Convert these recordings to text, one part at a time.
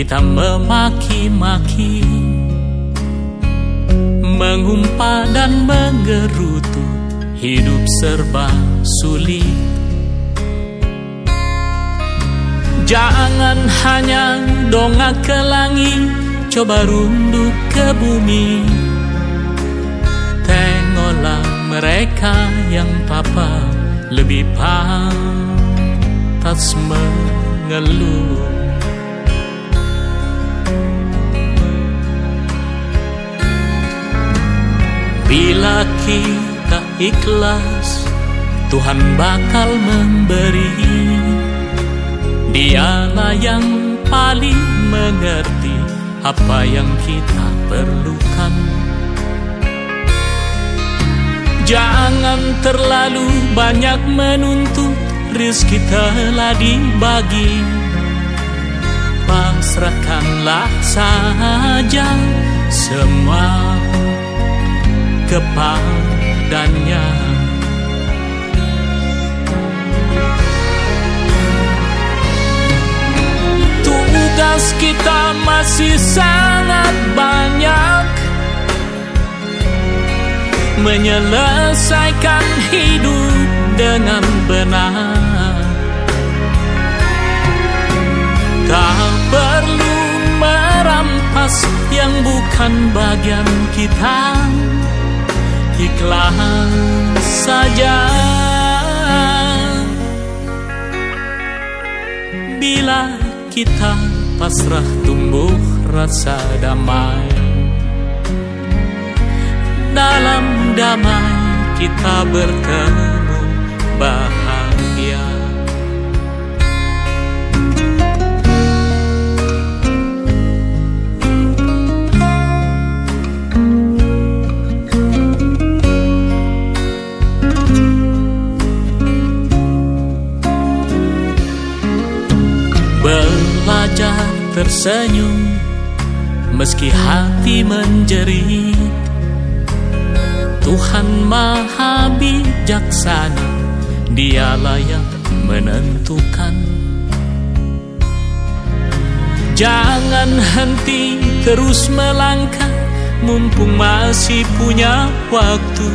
kita memaki-maki Mengumpat dan menggerutu Hidup serba sulit. Jangan hanya dongak ke langit Coba runduk ke bumi. Tengoklah mereka yang papa Lebih pantas mengeluh Bila kita ikhlas Tuhan bakal memberi. Dialah yang paling mengerti Apa yang kita perlukan. Jangan terlalu banyak menuntut Rizki telah dibagi. Pasrahkanlah saja semua kepadanya Tugas kita masih sangat banyak. Menyelesaikan hidup dengan benar. Tak perlu merampas yang bukan bagian kita ikhlas saja. Bila kita pasrah tumbuh rasa damai. Dalam damai kita bertemu bahagia tersenyum Meski hati menjerit. Tuhan maha bijaksana Dialah yang menentukan. Jangan henti terus melangkah Mumpung masih punya waktu.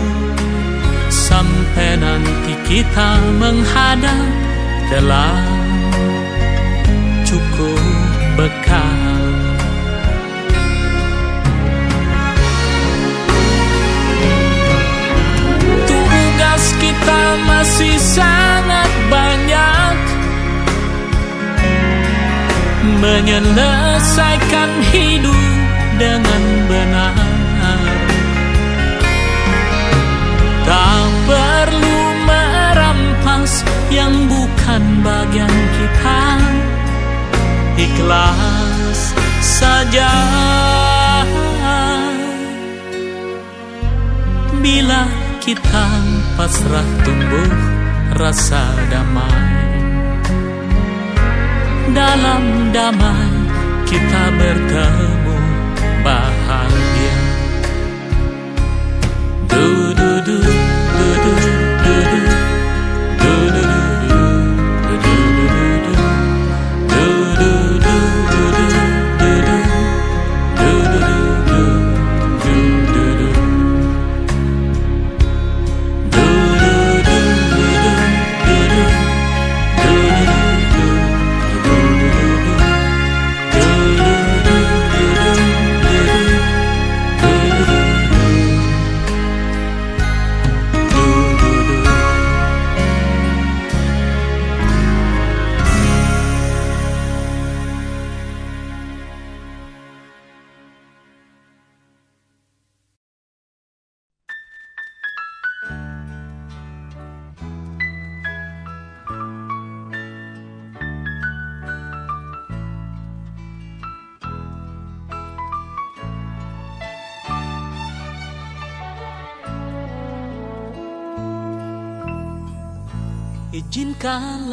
Sampai nanti kita menghadap telah masih sangat banyak. Menyelesaikan hidup dengan benar. Tak perlu merampas yang bukan bagian kita. Ikhlas saja. Bila kita pasrah tumbuh rasa damai. Dalam damai kita bertemu bahagia. Du du du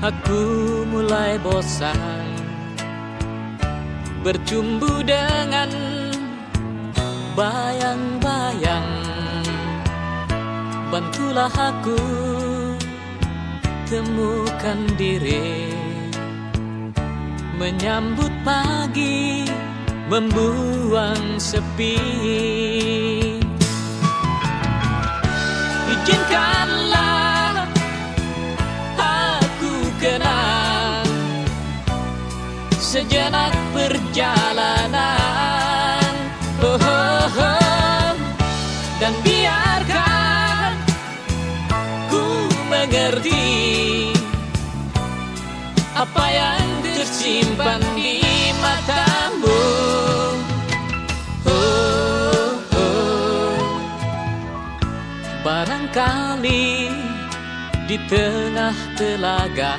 Aku mulai bosan Bercumbu dengan Bayang-bayang. Bantulah aku temukan diri Menyambut pagi Membuang sepi. Izinkanlah Sejenak perjalanan oh, oh, oh. Dan biarkan Ku mengerti Apa yang tersimpan di matamu oh, oh. Barangkali di tengah telaga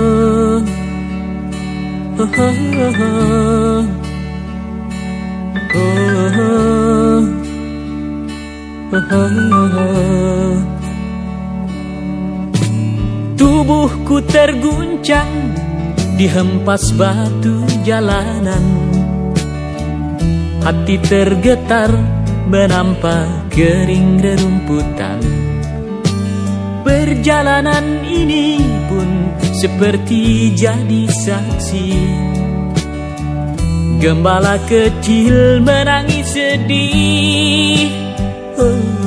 Tubuhku terguncang dihempas batu jalanan. Hati tergetar menampak kering rerumputan Perjalanan ini pun seperti jadi saksi Gembala kecil menangis sedih oh.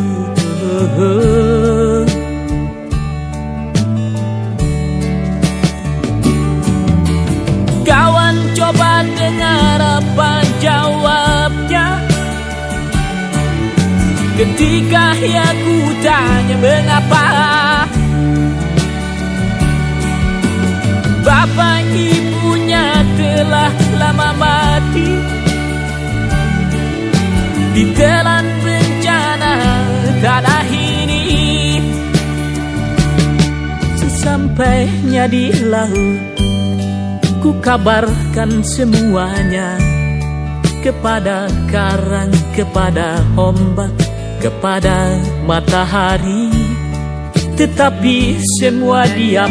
Kawan coba dengar apa jawabnya Ketika ya ku tanya mengapa Bapak ibunya telah lama mati. Di dalam bencana tanah ini Sesampainya di laut Ku kabarkan semuanya Kepada karang, kepada ombak Kepada matahari. Tetapi semua diam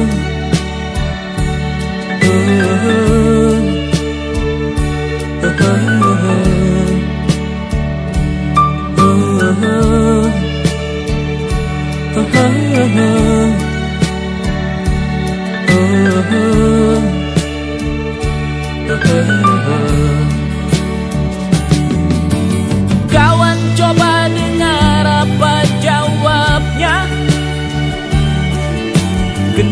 oh. Kawan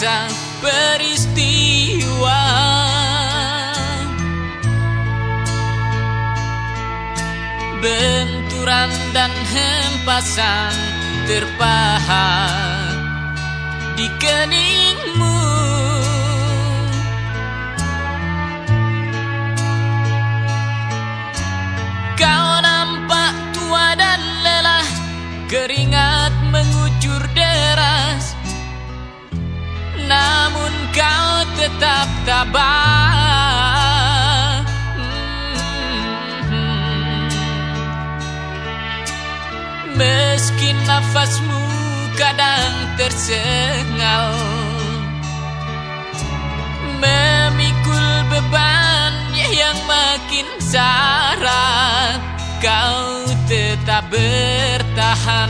Selaksa peristiwa Benturan dan hempasan terpahat di keningmu tetap tabah Meski nafasmu kadang tersengal Memikul beban yang makin syarat Kau tetap bertahan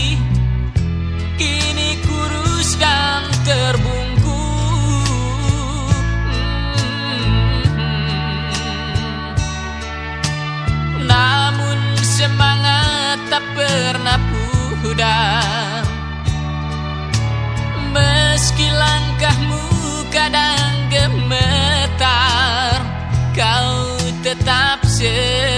Meski langkahmu kadang gemetar Kau tetap setia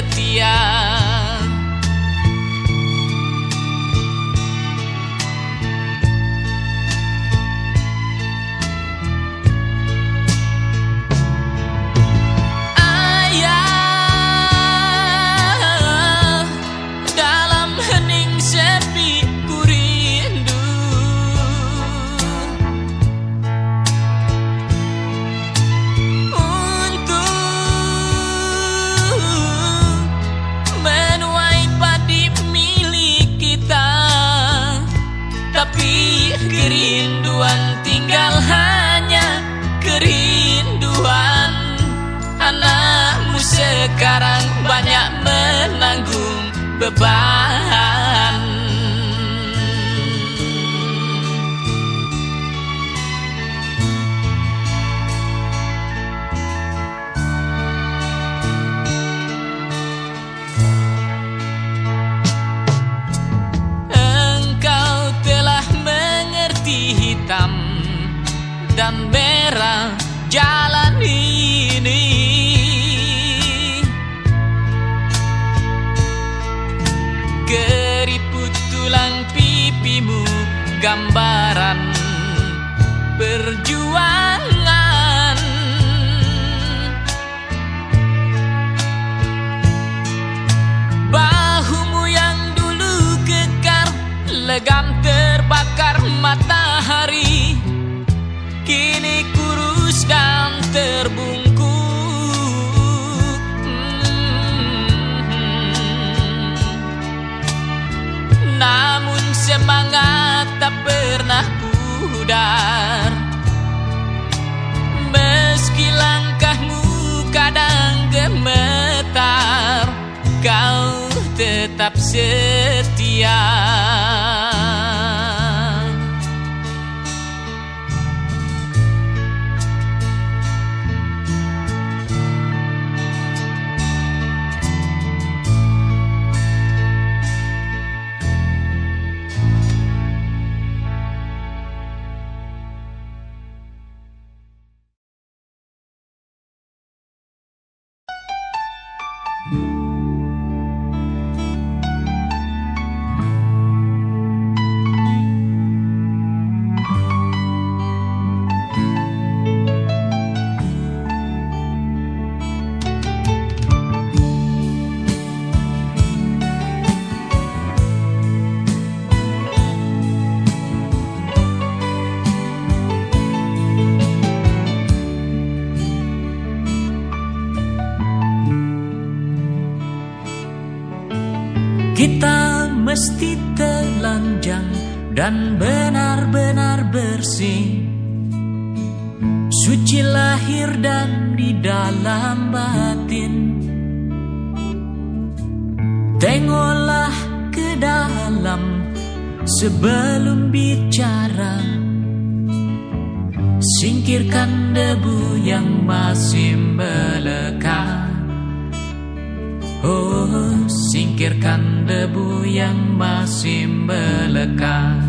goodbye. Pudar Meski langkahmu kadang gemetar Kau tetap setia dan benar-benar bersih. Suci lahir dan di dalam batin. Tengoklah ke dalam Sebelum bicara. Singkirkan debu yang masih melekat. Oh, singkirkan debu yang masih melekat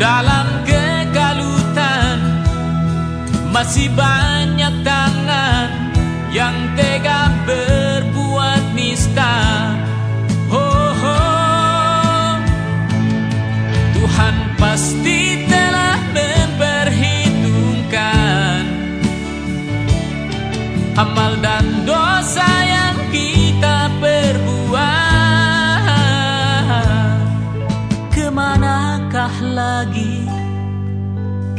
Dalam kegalutan Masih banyak tangan Yang tega berbuat nista Oh, oh. Tuhan pasti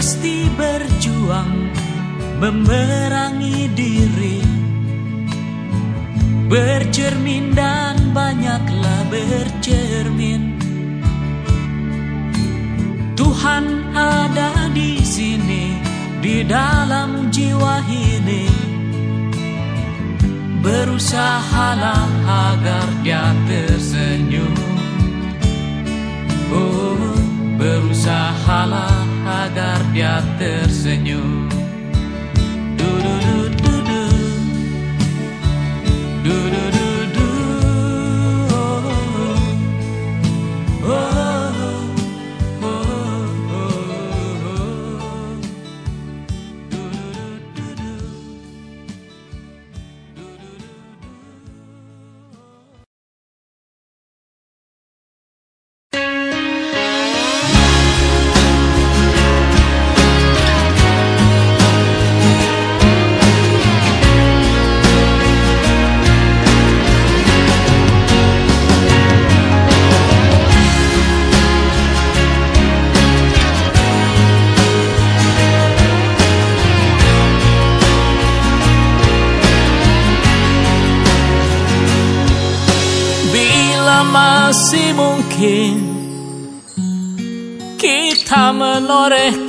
Mesti berjuang memerangi diri. Bercermin dan banyaklah bercermin. Tuhan ada di sini di dalam jiwa ini. Berusahalah agar dia tersenyum. Oh, berusahalah agar dia tersenyum. Du-du-du-du-du. Du-du-du-du.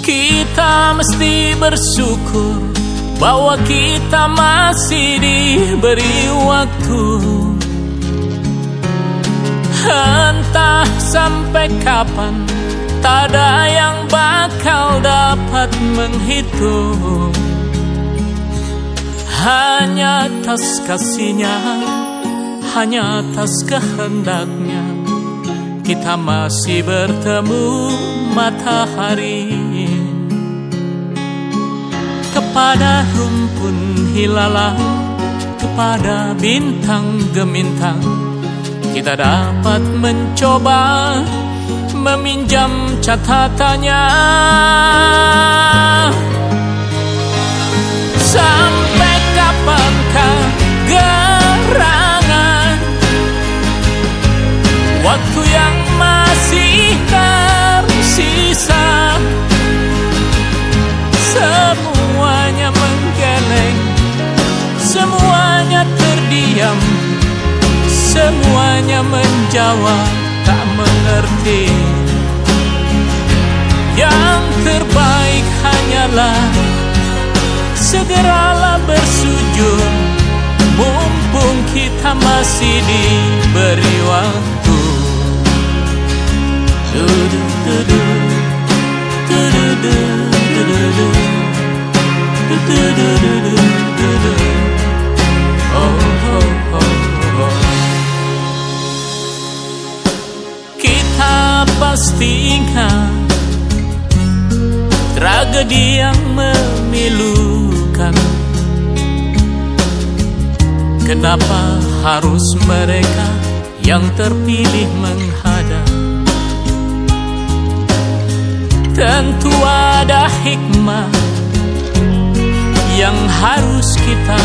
kita mesti bersyukur bahwa kita masih diberi waktu. Entah sampai kapan, tak ada yang bakal dapat menghitung. Hanya atas kasihnya, hanya atas kehendaknya, kita masih bertemu matahari kepada rumpun hilalang, kepada bintang gemintang, kita dapat mencoba meminjam catatannya. Semuanya menjawab tak mengerti. Yang terbaik hanyalah Segeralah bersujud. Mumpung kita masih diberi waktu. Du du du du du du du du du pasti ingat tragedi yang memilukan. Kenapa harus mereka yang terpilih menghadap? Tentu ada hikmah yang harus kita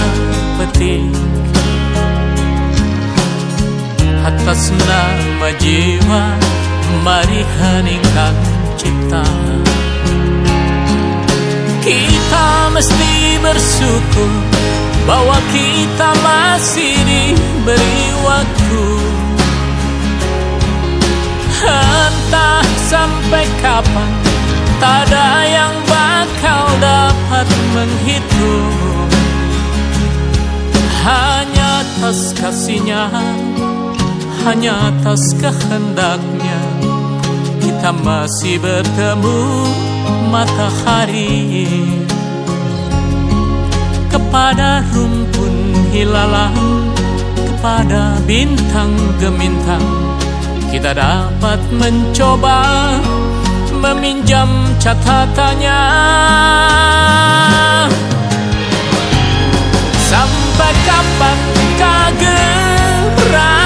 petik. Atas nama jiwa mari heningkan cipta kita mesti bersyukur bahwa kita masih diberi waktu. Entah sampai kapan tak ada yang bakal dapat menghitung. Hanya atas kasihnya Hanya atas kehendaknya Kita masih bertemu matahari. Kepada rumpun hilalang Kepada bintang gemintang Kita dapat mencoba meminjam catatannya. Sampai kapan kagerangan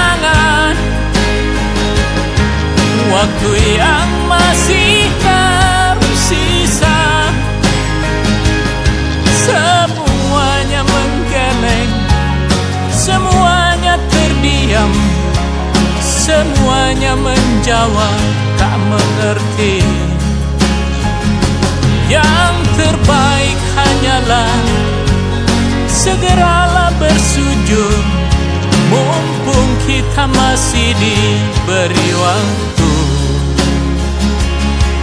Waktu yang masih tersisa. Semuanya menggeleng Semuanya terdiam Semuanya menjawab tak mengerti. Yang terbaik hanyalah Segeralah bersujud. Mumpung kita masih diberi waktu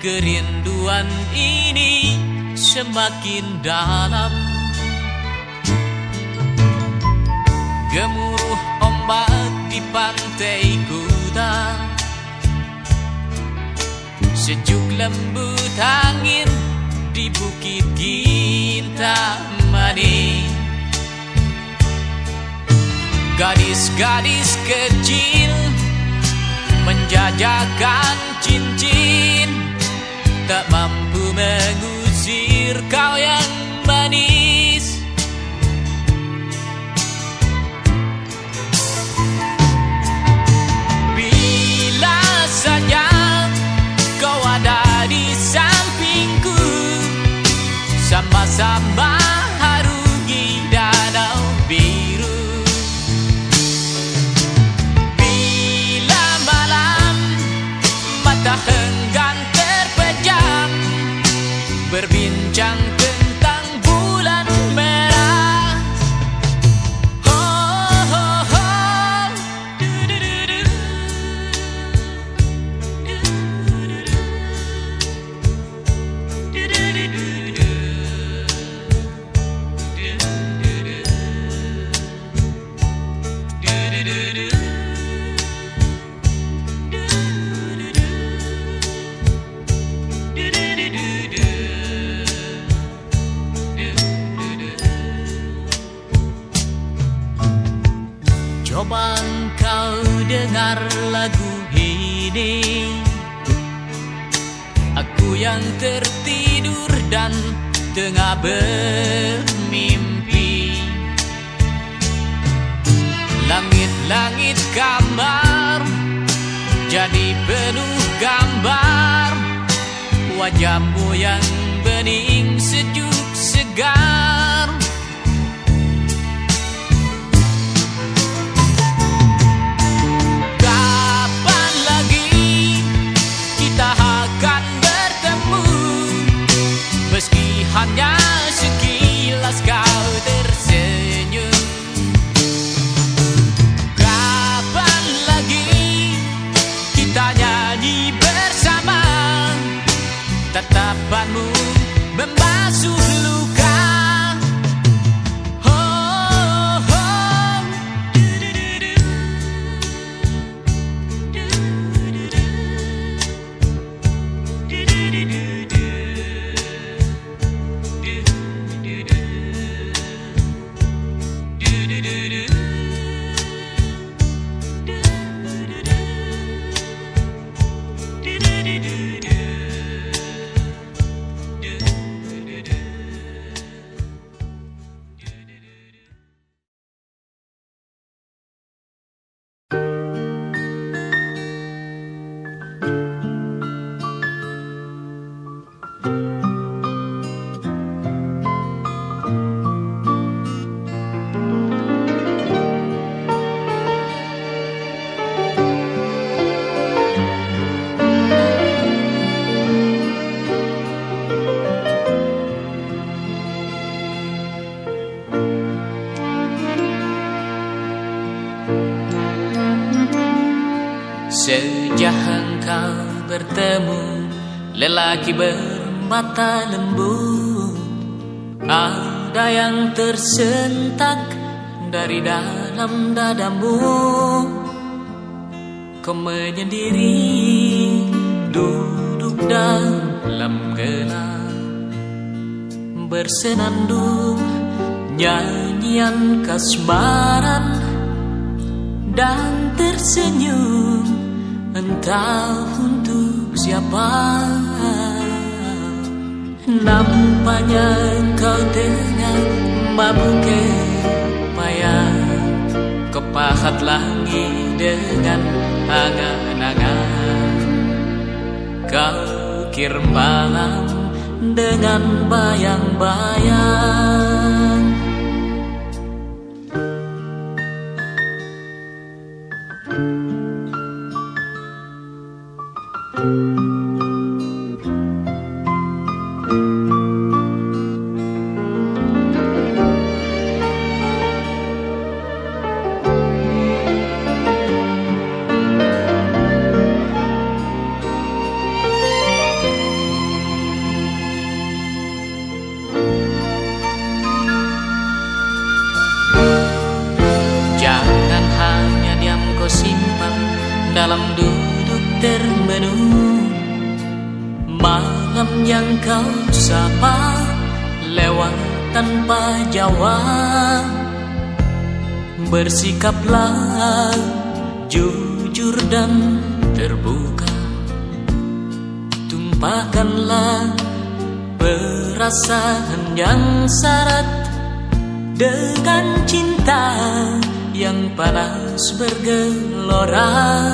Kerinduan ini semakin dalam. Gemuruh ombak di pantai kuta. Sejuk lembut angin di bukit Kintamani Gadis-gadis kecil menjajakan cincin Tak mampu mengusir kau yang manis. Bila saja kau ada di sampingku Sama-sama dengar lagu ini. Aku yang tertidur dan tengah bermimpi. Langit-langit kamar Jadi penuh gambar. Wajahmu yang bening sejuk segar hanya sekilas kau tersenyum. Kapan lagi kita nyanyi bersama? Tatapanmu membasuh bermata lembu Ada yang tersentak dari dalam dadamu. Kau menyendiri duduk dalam gelap. Bersenandung nyanyian kasmaran. Dan tersenyum entah untuk siapa Nampaknya kau dengan mabuk payah Kepahat langit dengan angan-angan Kau kir malam dengan bayang-bayang Bersikaplah jujur dan terbuka. Tumpahkanlah perasaan yang syarat Dengan cinta yang panas bergelora.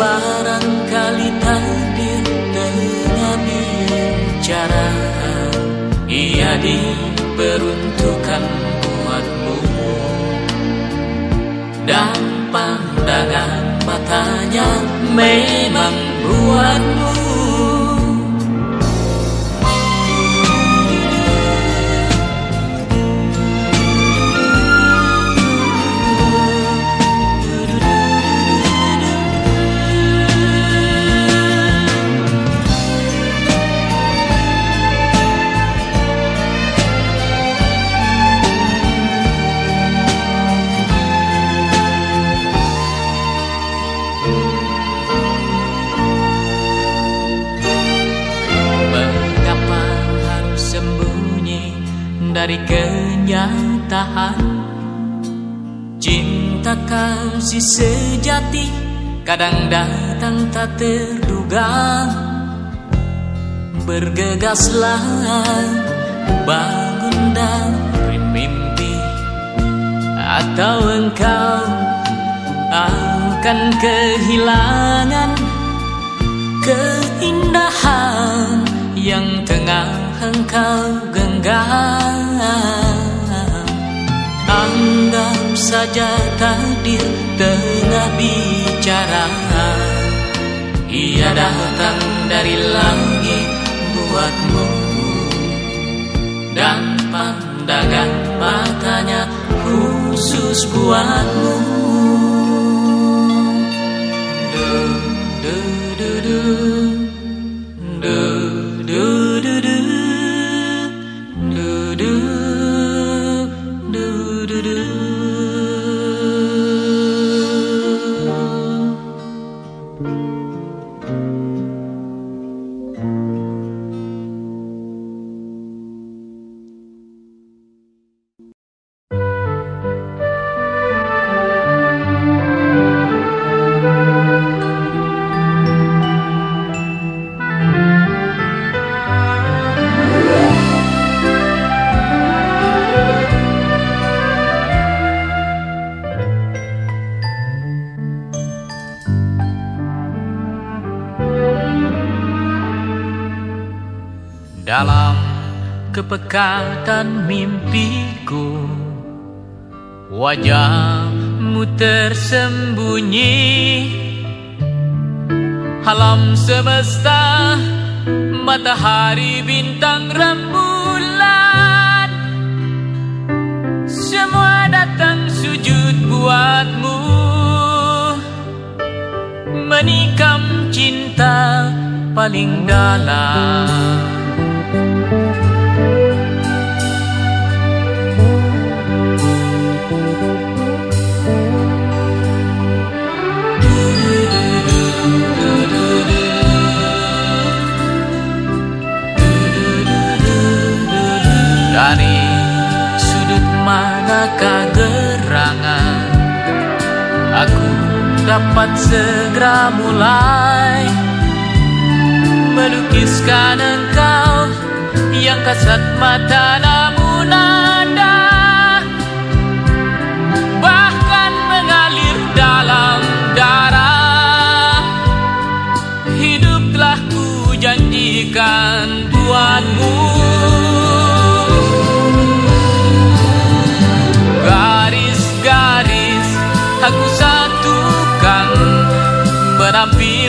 Barangkali takdir tengah bicara Ia diperuntukkan pandangan matanya memang dari kenyataan. Cinta kasih sejati kadang datang tak terduga. Bergegaslah bangun dari mimpi Atau engkau akan kehilangan Keindahan yang tengah engkau genggam Anggap saja takdir tengah bicara. Ia datang dari langit buatmu. Dan pandangan matanya khusus buatmu Wajahmu tersembunyi. Alam semesta Matahari bintang rembulan. Semua datang sujud buatmu. Menikam cinta paling dalam Aku dapat segera mulai Melukiskan engkau Yang kasat mata namun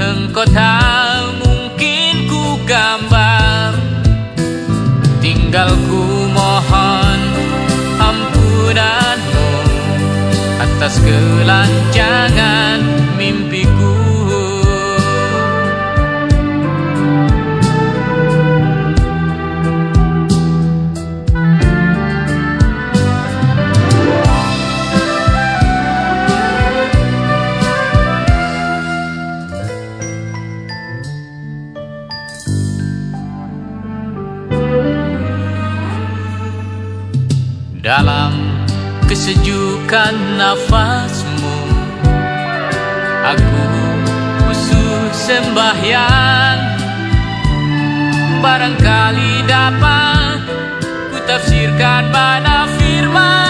Engkau tak mungkin ku gambar. Tinggal ku mohon ampunanmu Atas kelancangan kesejukan nafasmu. Aku khusus sembahyang. Barangkali dapat ku tafsirkan pada firmanmu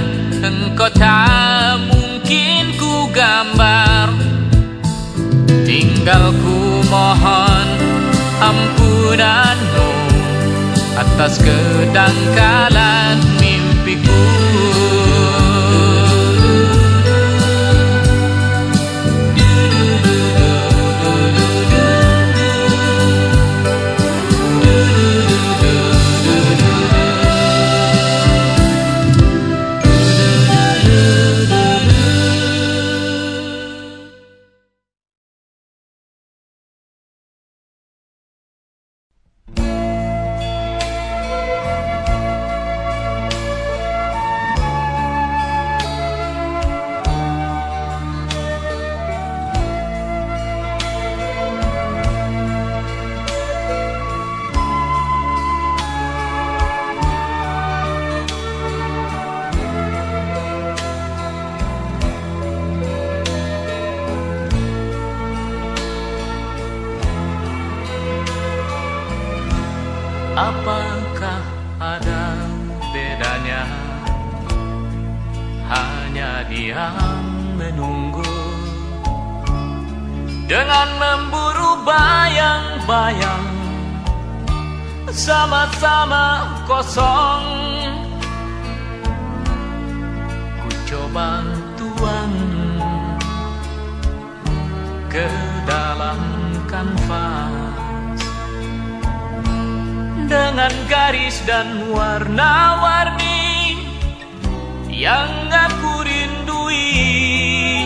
Engkau tak mungkin ku gambar. Tinggal ku mohon ampunanmu Atas kedangkalan mimpiku dengan garis dan warna-warni yang aku rindui.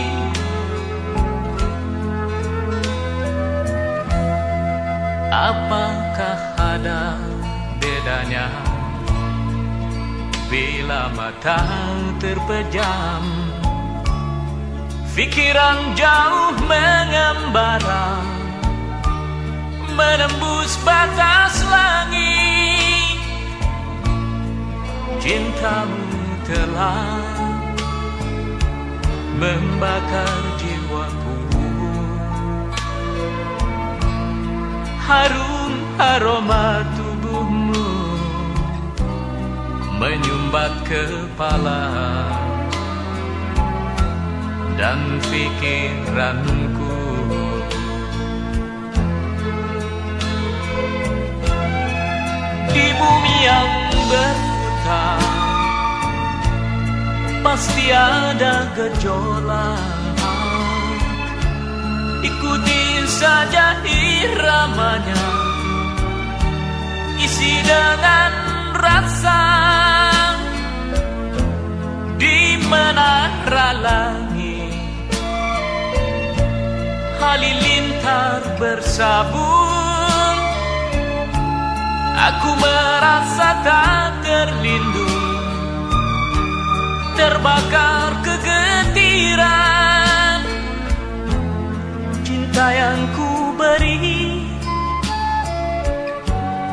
Apakah ada bedanya bila mata terpejam? Pikiran jauh mengembara menembus batas langit Cintamu telah membakar jiwaku. Harum aroma tubuhmu menyumbat kepala dan pikiranku di bumi yang pasti ada gejolak. Ikuti saja iramanya. Isi dengan rasa. Di menara langit. Halilintar bersabung Aku merasa tak terlindung. Terbakar kegetiran. Cinta yang ku beri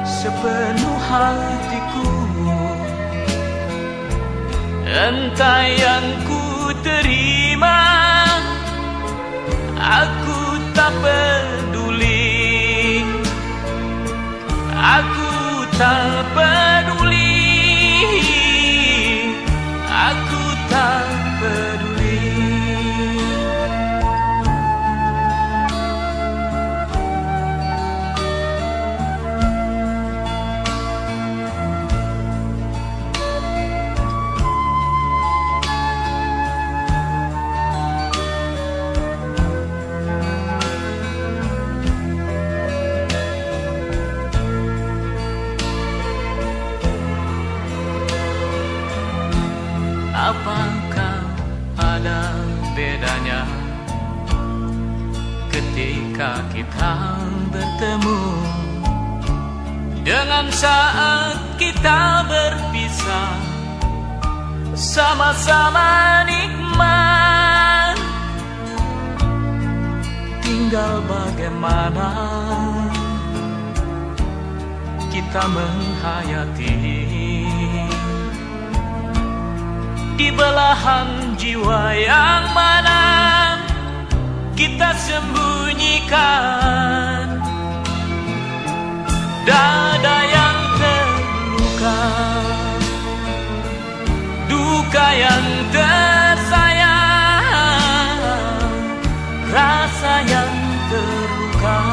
Sepenuh hatiku. Entah yang ku terima Aku tak peduli. Aku tak peduli bertemu. Dengan saat kita berpisah sama-sama nikmat. Tinggal bagaimana kita menghayati. Di belahan jiwa yang mana kita sembunyikan dada yang terluka. Duka yang tersayang rasa yang terluka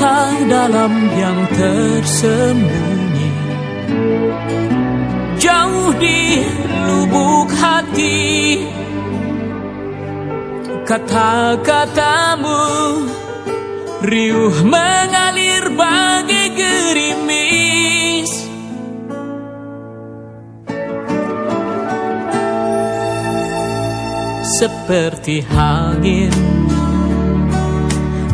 duka dalam yang tersembunyi. Jauh di lubuk hati. Kata-katamu Riuh mengalir bagai gerimis. Seperti angin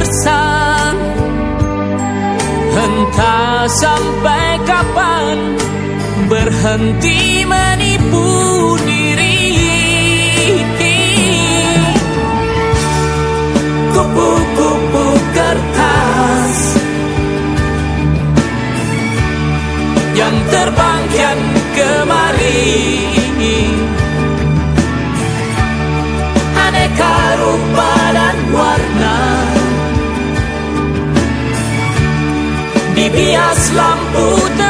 gersang Entah sampai kapan berhenti menipu diri Kupu-kupu kertas Yang terbang kian kemari. Aneka rupa dan warna Dibias lampu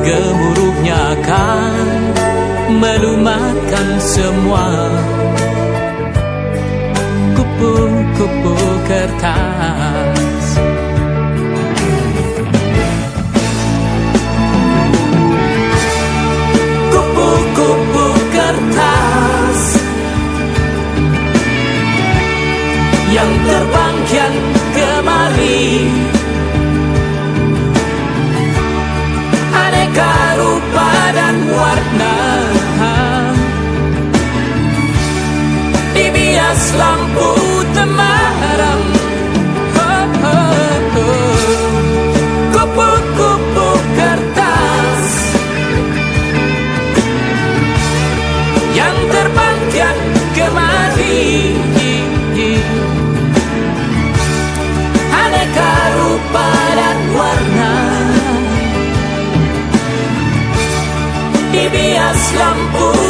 Gemuruhnya akan melumatkan semua. Kupu-kupu kertas Lampu temaram. Kupu-kupu kertas. Yang terbang kian kemari. Aneka rupa dan warna. Dibias lampu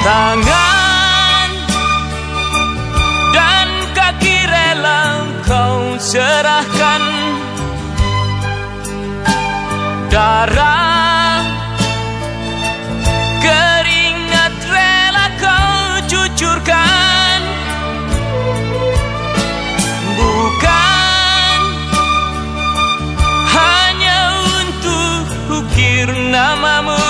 Tangan dan kaki rela kau serahkan. Darah keringat rela kau cucurkan. Bukan hanya untuk ukir namamu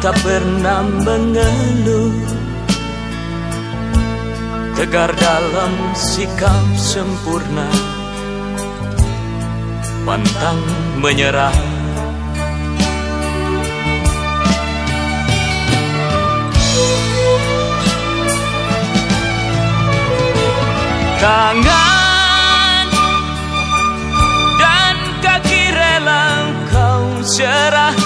tak pernah mengeluh. Tegar dalam sikap sempurna. Pantang menyerah. Tangan dan kaki rela kau serahkan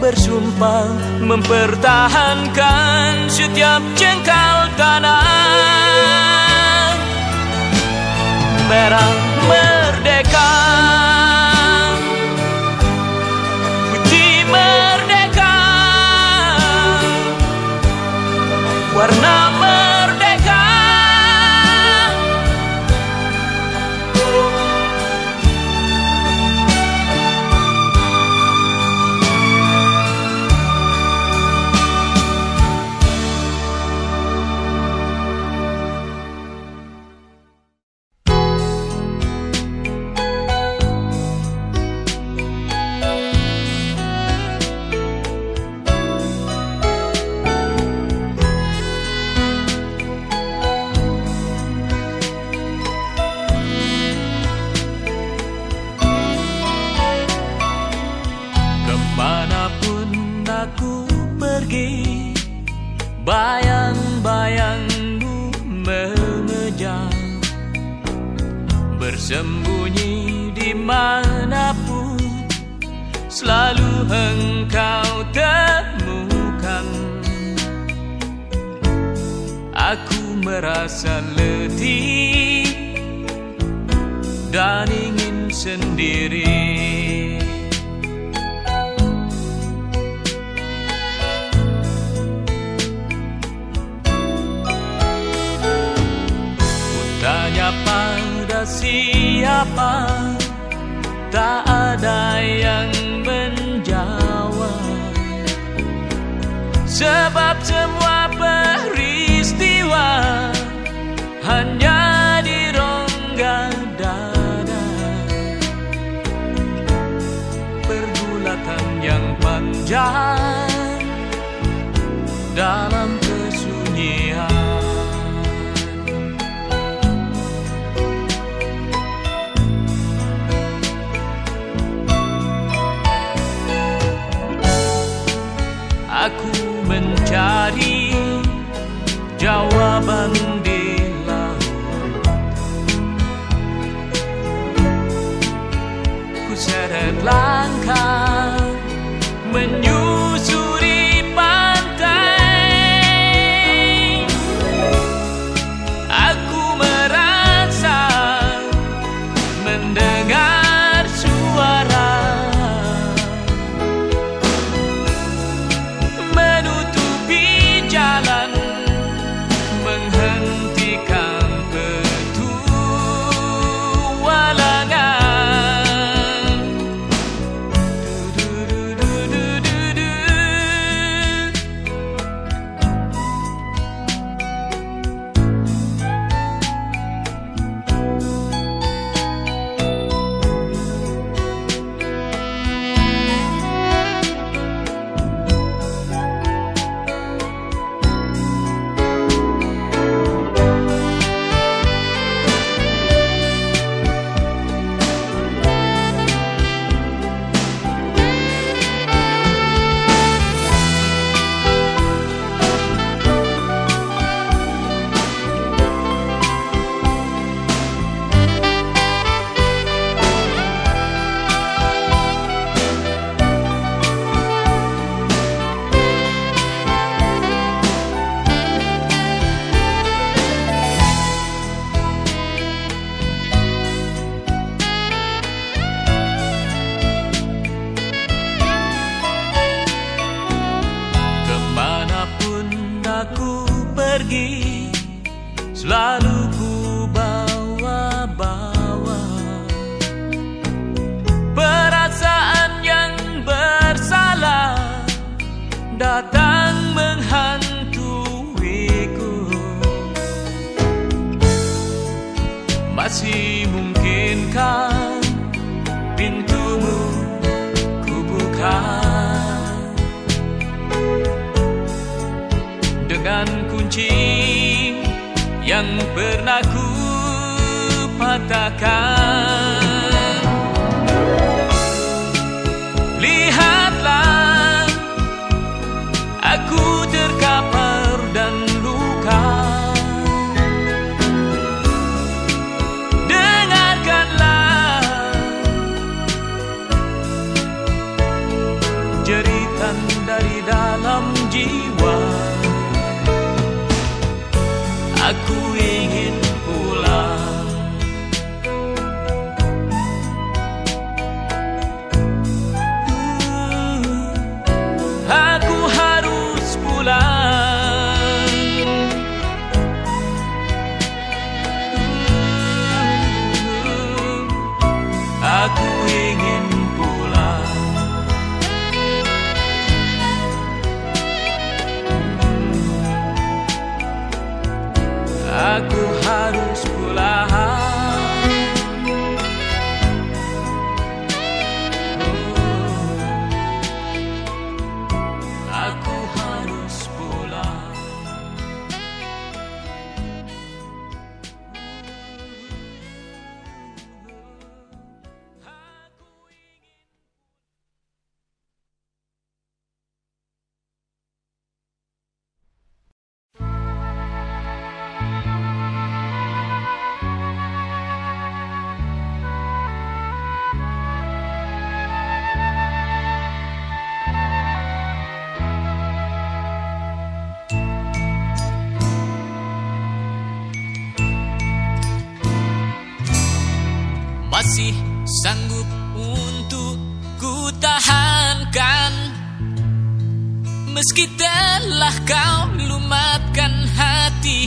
bersumpah mempertahankan setiap jengkal tanah. Merah merdeka. Putih merdeka. Warna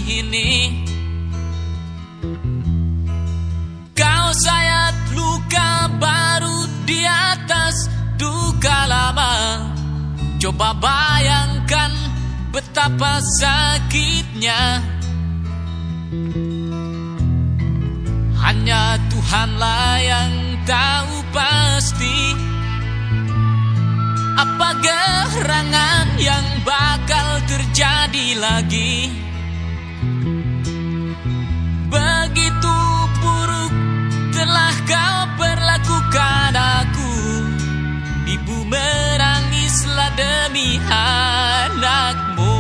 ini. Kau sayat luka baru di atas duka lama. Coba bayangkan betapa sakitnya. Hanya Tuhanlah yang tahu pasti Apa gerangan yang bakal terjadi lagi. Berangislah demi anakmu.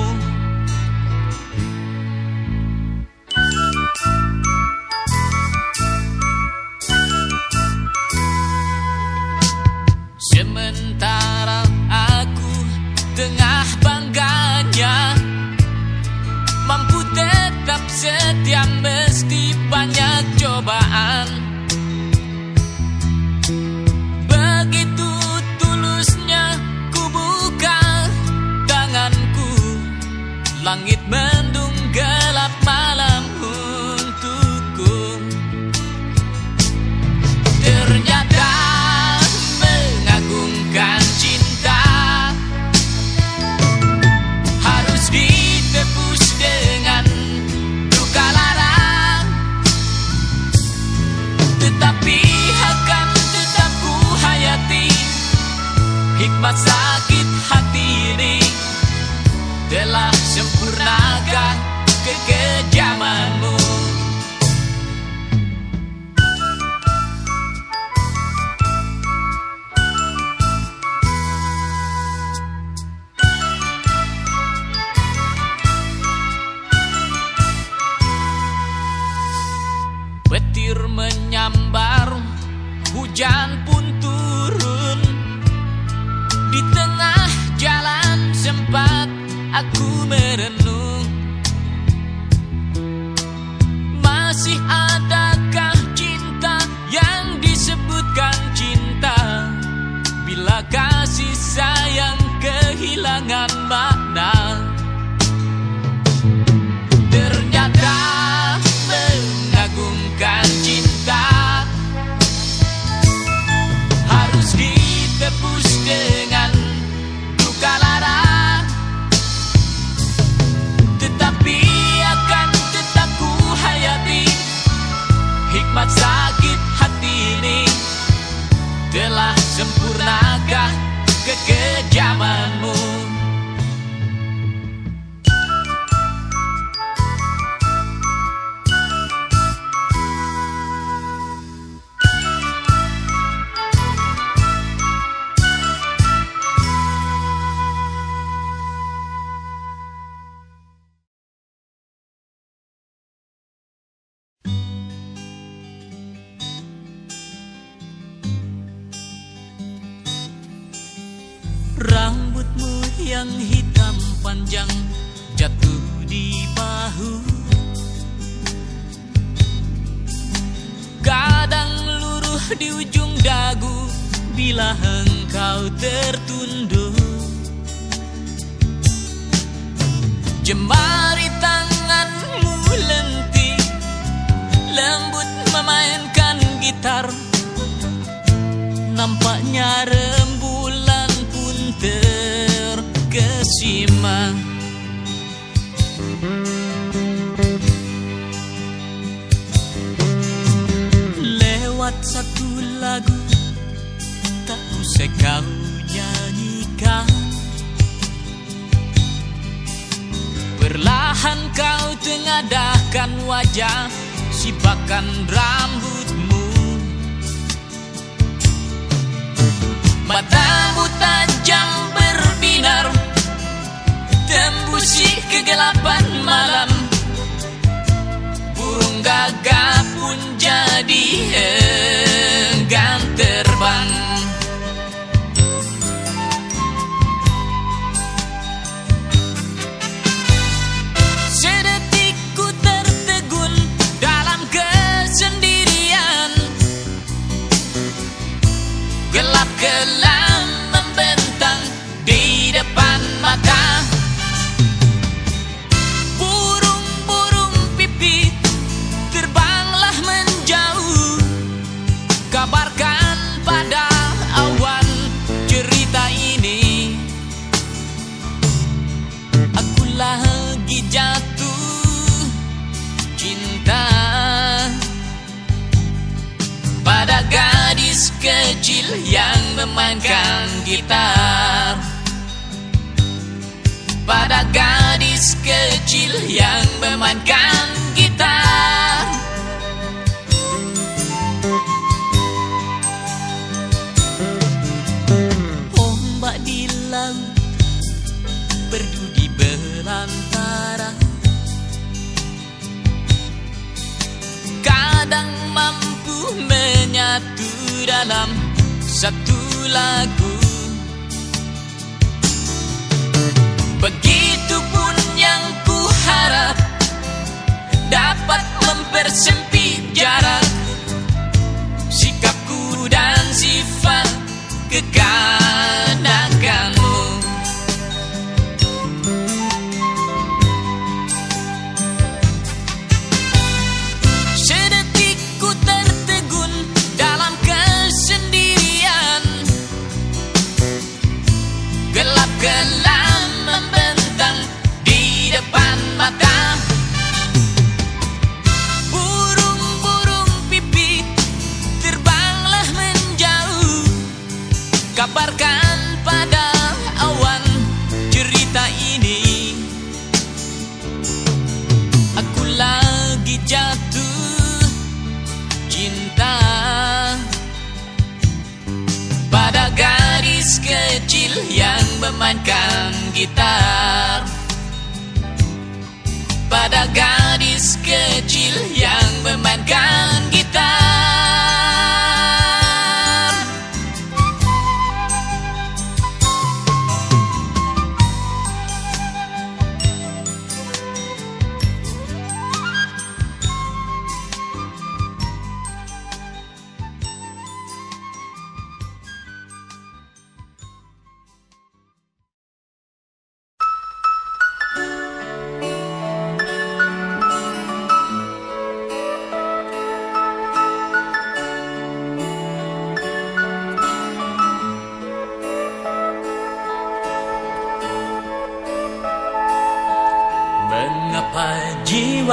Sementara aku tengah bangganya Mampu tetap setia meski banyak cobaan. kehilangan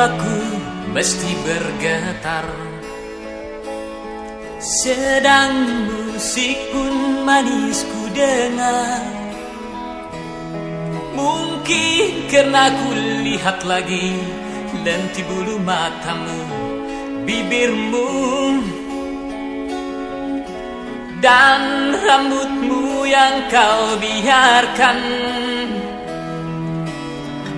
jiwaku mesti bergetar. Sedang musik pun manis ku dengar. Mungkin karena ku lihat lagi Lentik bulu matamu, bibirmu. Dan rambutmu yang kau biarkan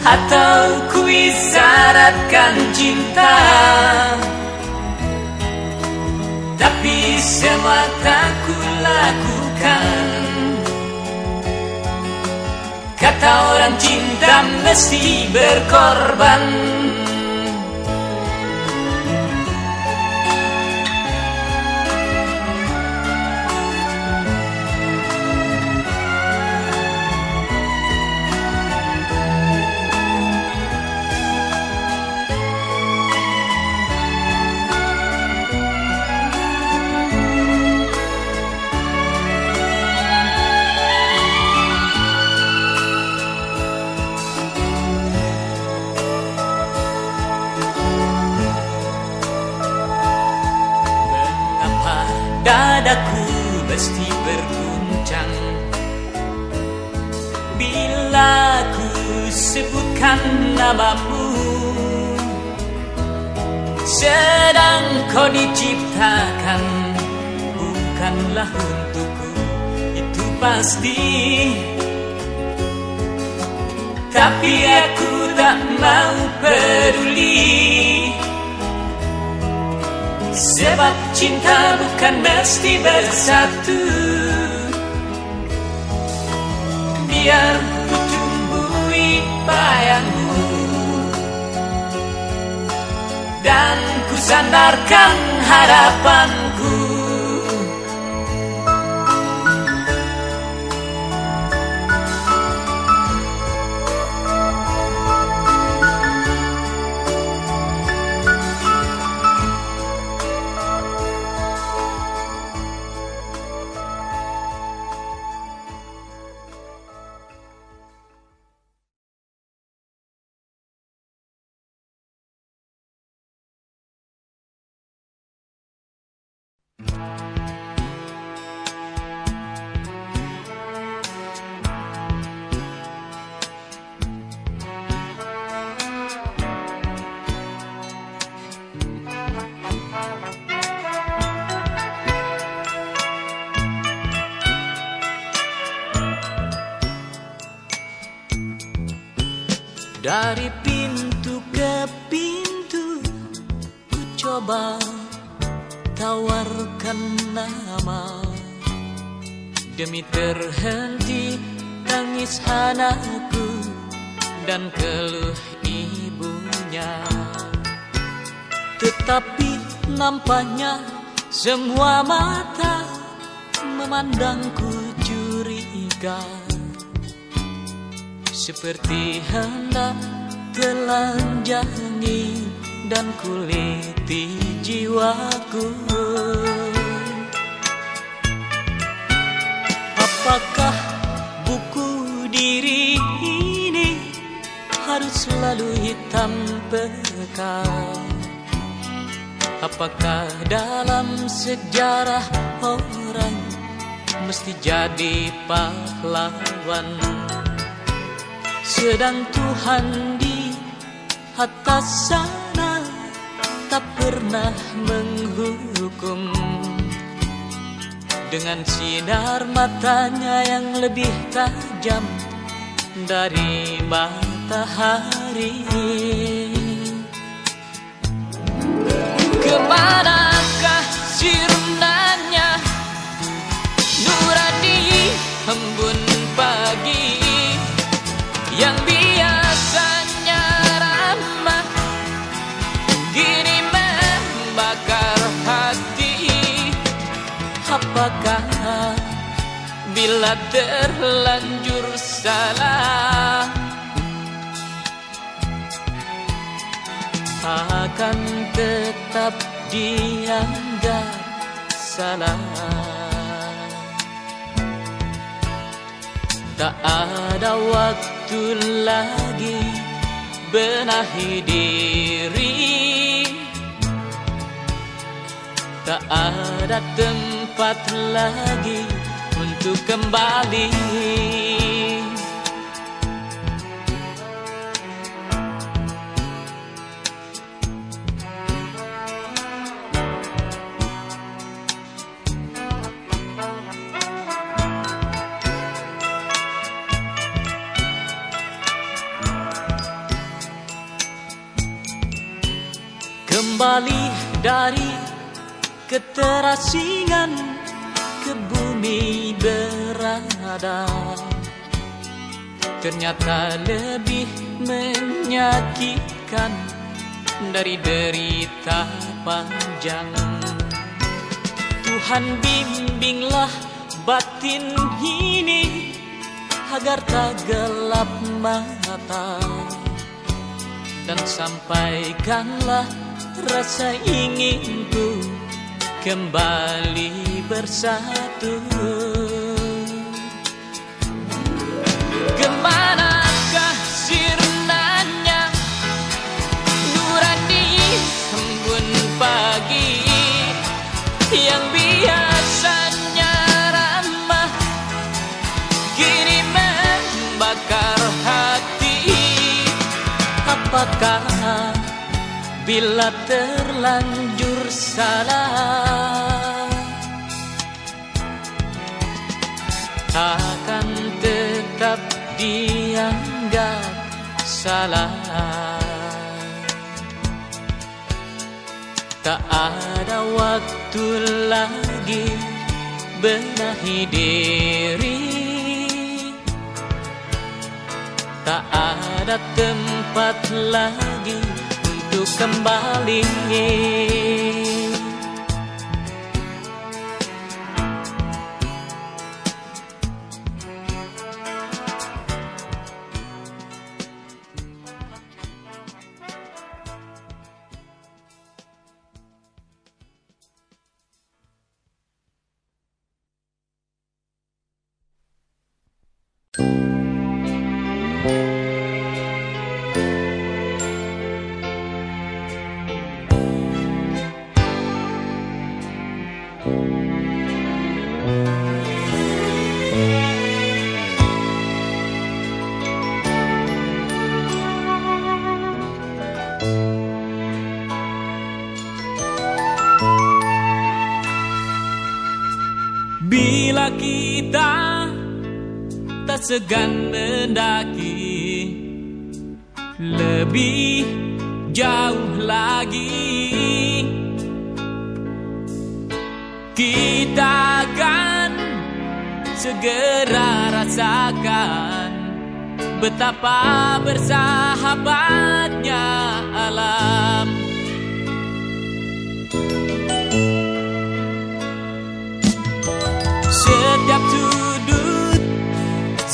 Atau ku isyaratkan cinta. Tapi semua tak ku lakukan. Kata orang cinta mesti berkorban bukan mesti bersatu. Biar ku tumbuhi bayangmu. Dan ku sandarkan harapanku tawarkan nama. Demi terhenti tangis anakku Dan keluh ibunya. Tetapi nampaknya semua mata Memandangku curiga. Seperti hendak telanjangi dan kuliti jiwaku. Apakah buku diri ini harus selalu hitam pekat Apakah dalam sejarah orang mesti jadi pahlawan? Sedang Tuhan di atas sana tak pernah menghukum. Dengan sinar matanya yang lebih tajam dari matahari. Ke manakah sirnanya? Nurani embun pagi bila terlanjur salah akan tetap dianggap salah. Tak ada waktu lagi benahi diri. Tak ada tempat lagi untuk kembali. Kembali dari keterasingan ke bumi berada. Ternyata lebih menyakitkan dari derita panjang. Tuhan bimbinglah batin ini agar tak gelap mata. Dan sampaikanlah rasa inginku kembali bersatu. Ke manakah bila terlanjur salah akan tetap dianggap salah. Tak ada waktu lagi benahi diri. Tak ada tempat lagi untuk kembali segan mendaki. Lebih jauh lagi. Kita akan segera rasakan betapa bersahabatnya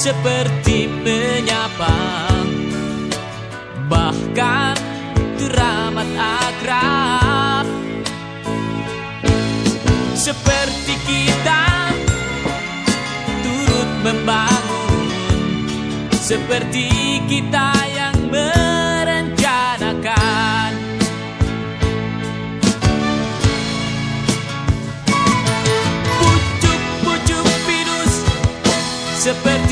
seperti menyapa. Bahkan teramat akrab. Seperti kita turut membangun. Seperti kita yang merencanakan. Pucuk-pucuk virus seperti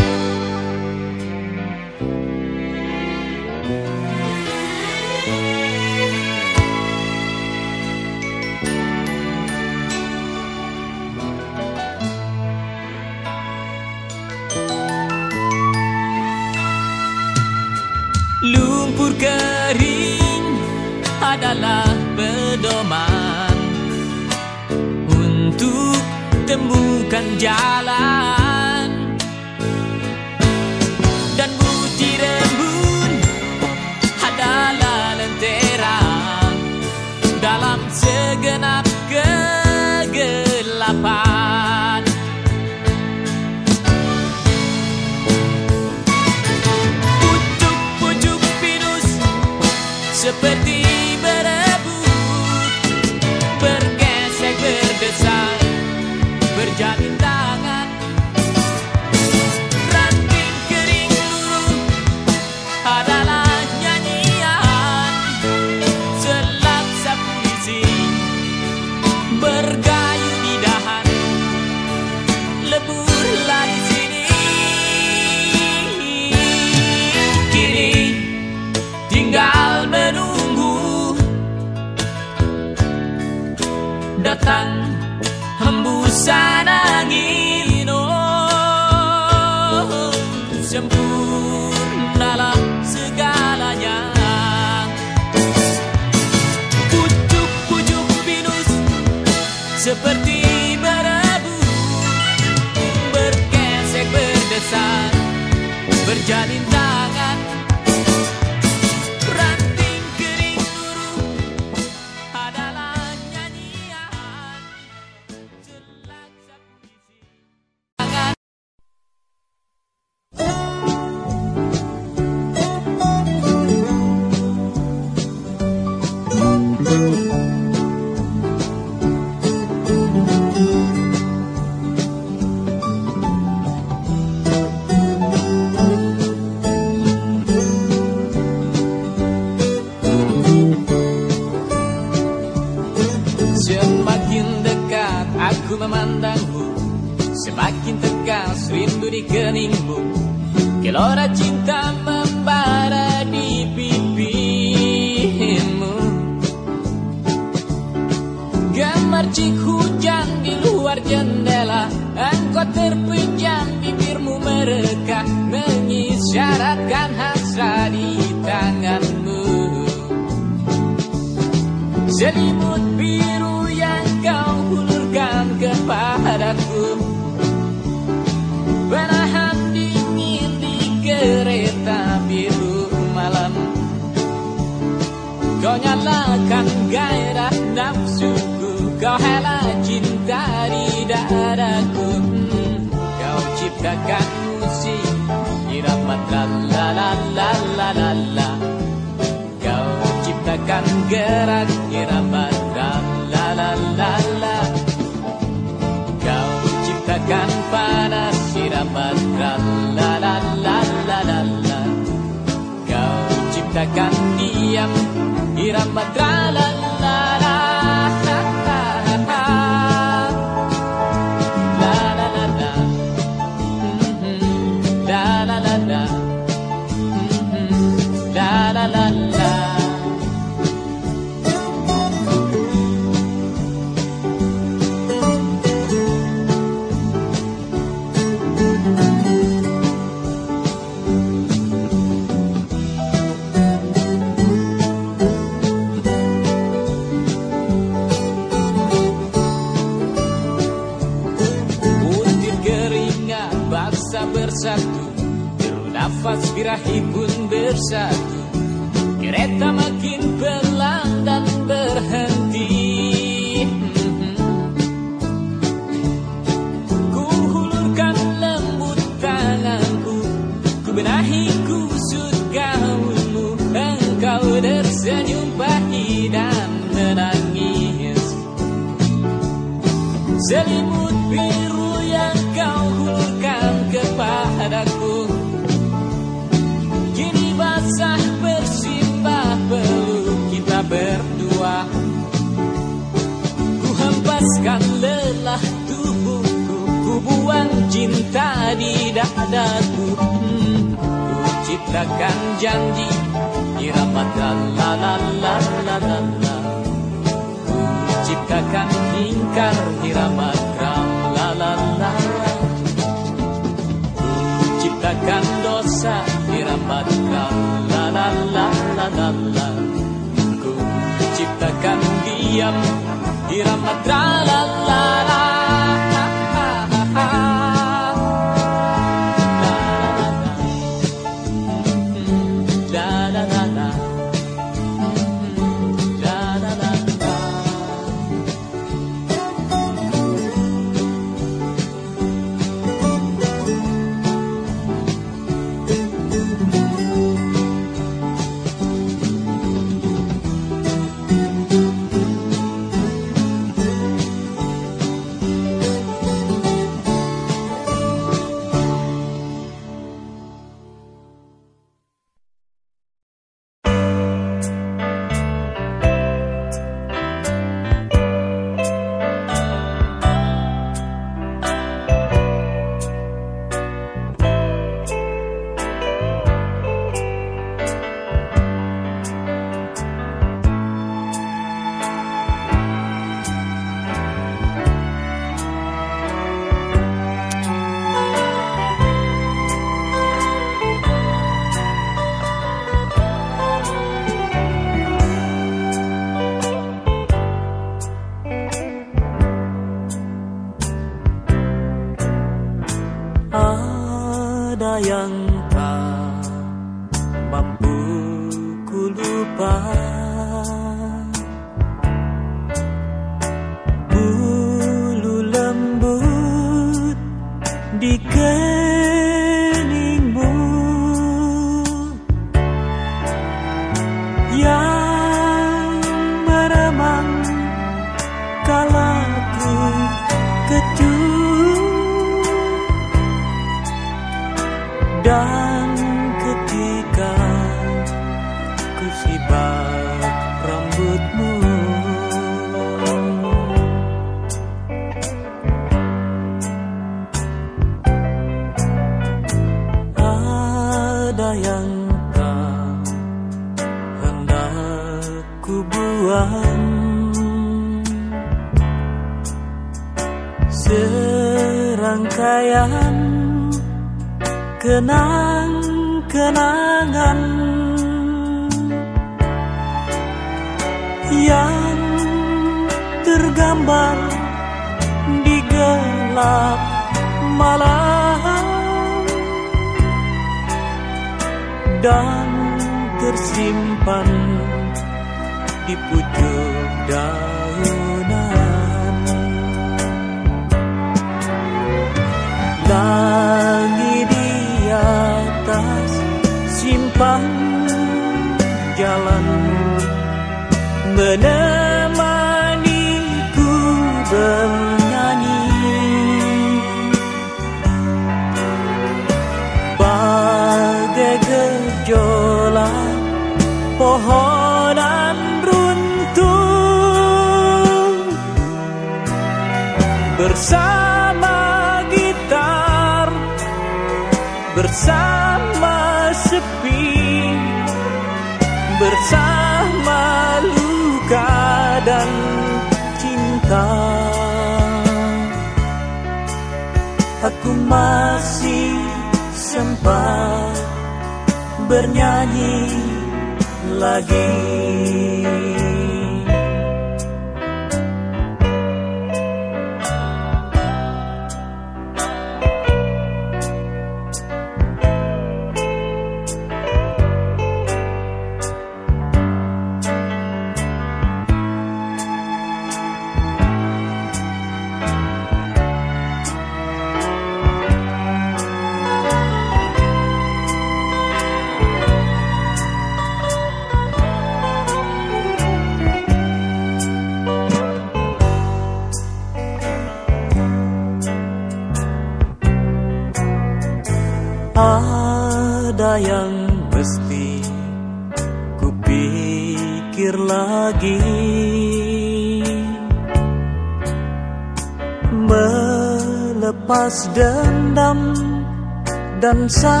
dan sakit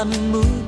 làm muối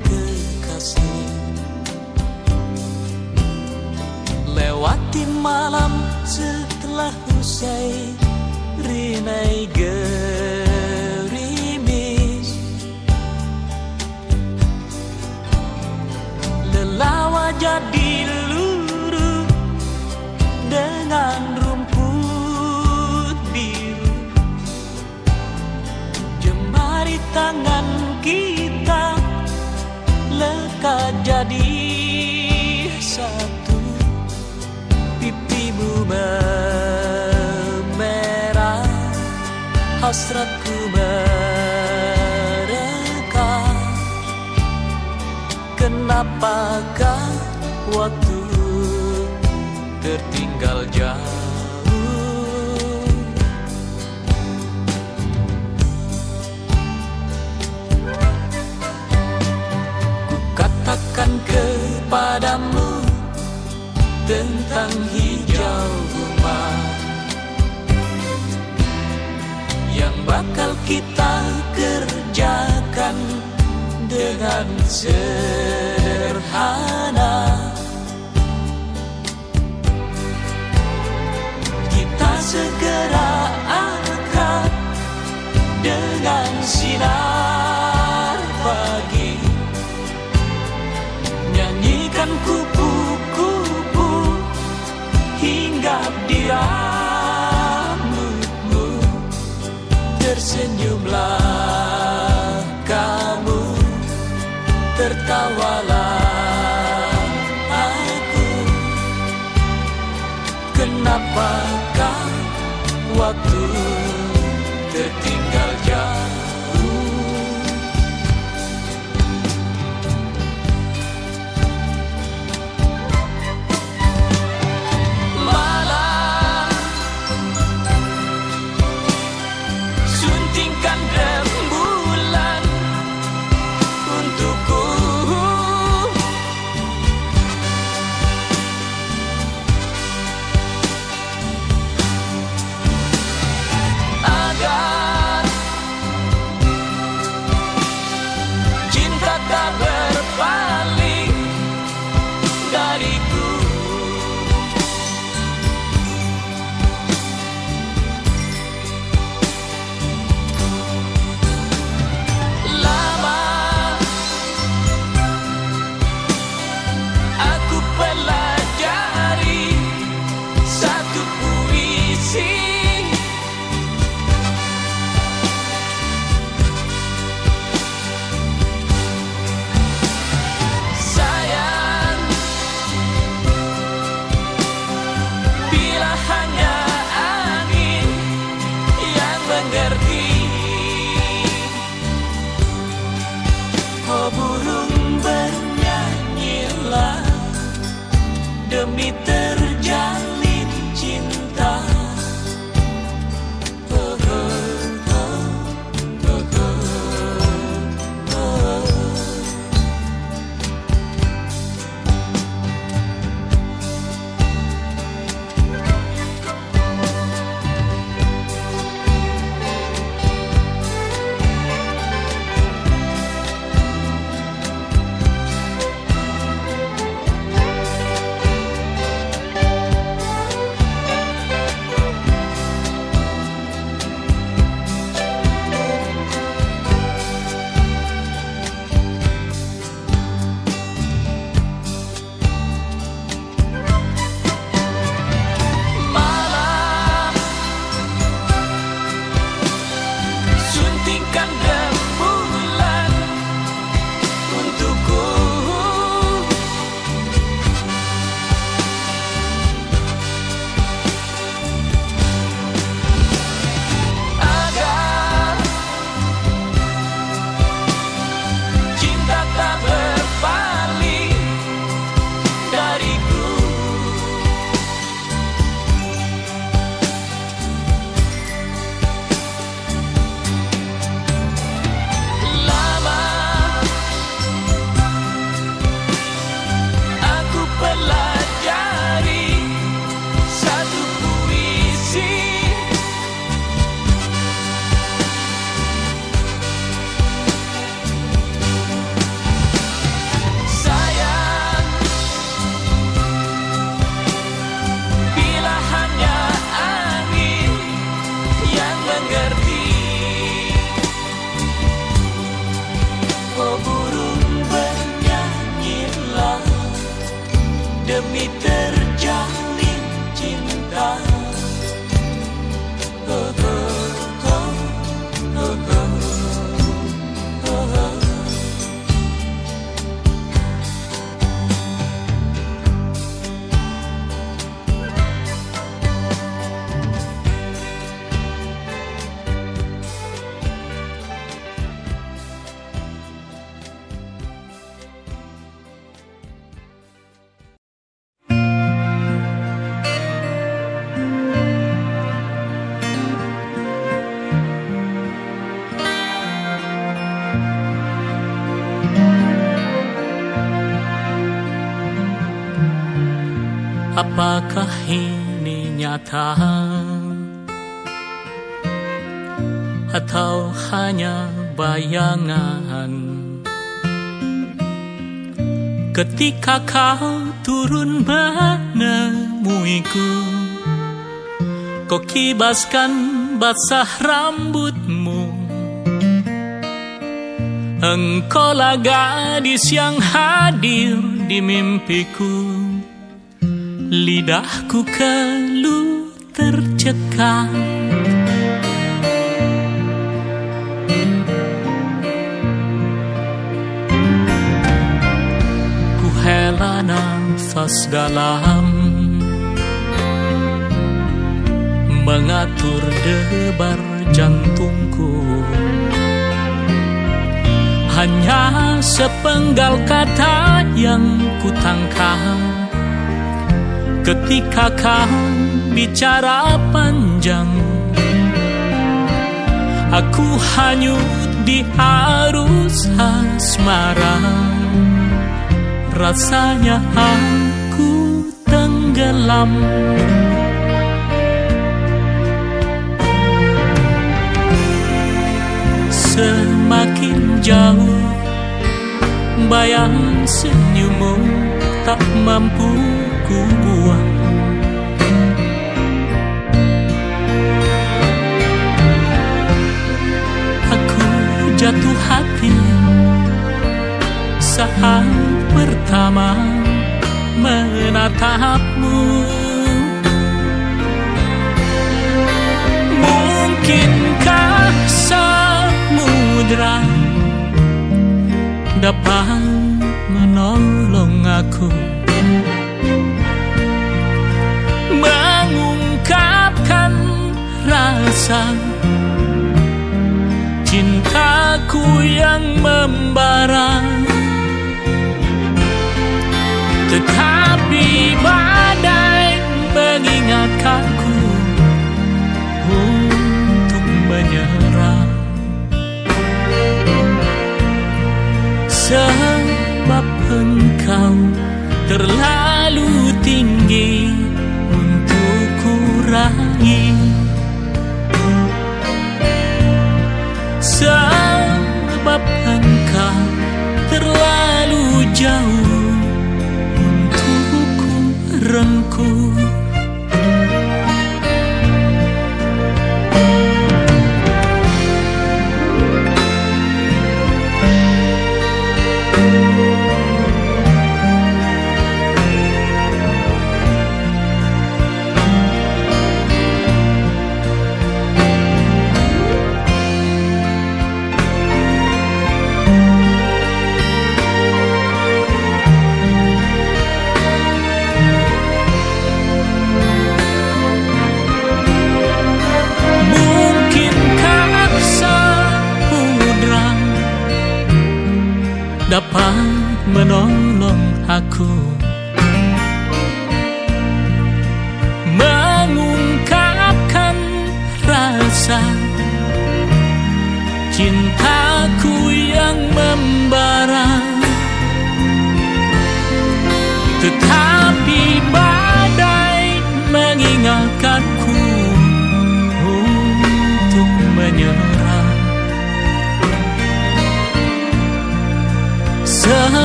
Apakah ini nyata? Atau hanya bayangan? Ketika kau turun menemuiku Kau kibaskan basah rambutmu. Engkau lah gadis yang hadir di mimpiku Lidahku keluh tercekat Ku hela nafas dalam. Mengatur debar jantungku. Hanya sepenggal kata yang kutangkap ketika kau bicara panjang Aku hanyut di arus asmara. Rasanya aku tenggelam. Semakin jauh Bayang senyummu tak mampu ku buang Aku jatuh hati saat pertama menatapmu. Mungkinkah samudra dapat menolong aku cintaku yang membara. Tetapi badai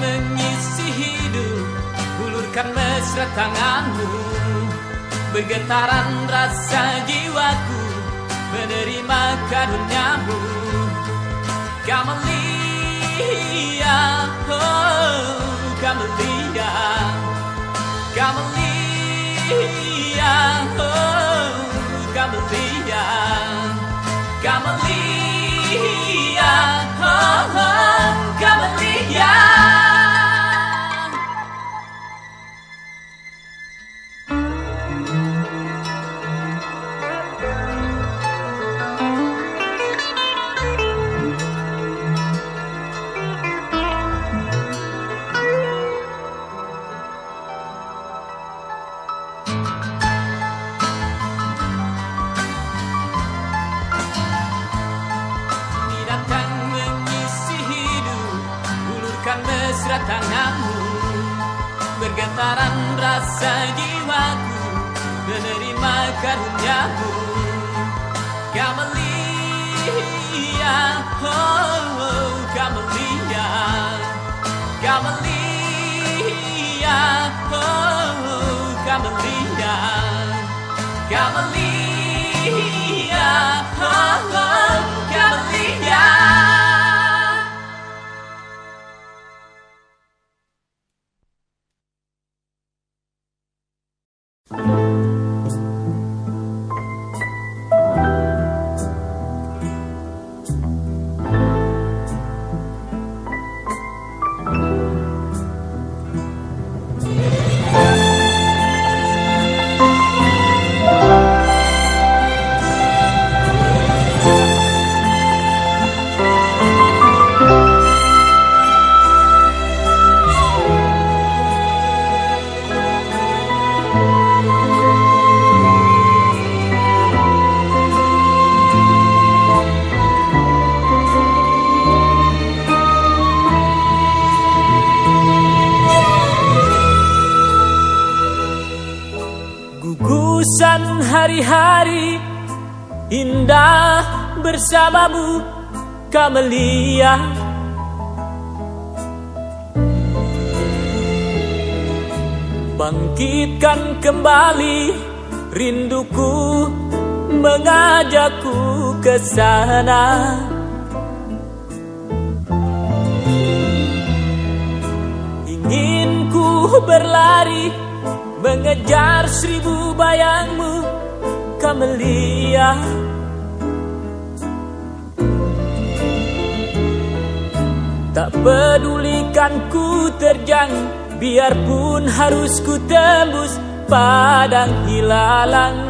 mengisi hidup Hulurkan mesra tanganmu. Bergetaran rasa jiwaku Menerima karuniamu. Kamelia Oh Kamelia Kamelia Oh Kamelia Kamelia Bergetaran rasa jiwaku Menerima karuniamu Kamelia Oh, oh Kamelia Kamelia Oh, oh Kamelia Kamelia bersamamu Kamelia. Bangkitkan kembali rinduku mengajakku ke sana. Ingin ku berlari mengejar seribu bayangmu Kamelia Tak pedulikan ku terjang Biarpun harus ku tembus padang hilalang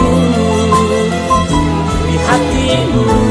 hatimu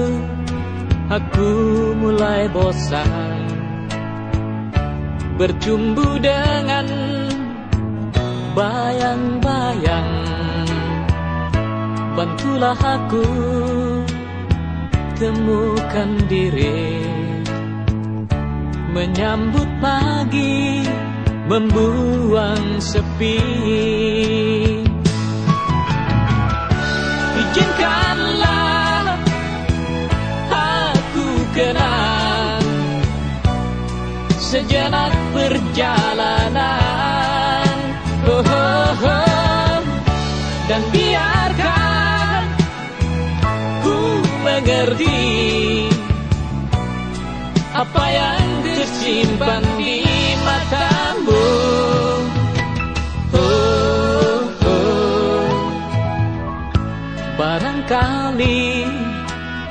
aku mulai bosan Bercumbu dengan bayang-bayang. Bantulah aku temukan diri Menyambut pagi membuang sepi. Izinkanlah kenang Sejenak perjalanan oh, oh, oh. Dan biarkan ku mengerti Apa yang tersimpan di matamu oh, oh. Barangkali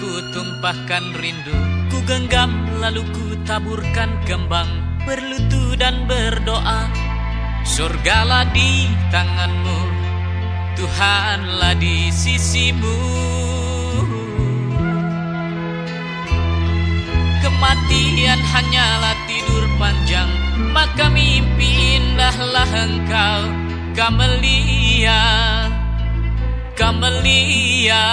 ku tumpahkan rindu Ku genggam lalu ku taburkan kembang Berlutu dan berdoa Surgalah di tanganmu Tuhanlah di sisimu. Kematian hanyalah tidur panjang Maka mimpi indahlah engkau. Kamelia Kamelia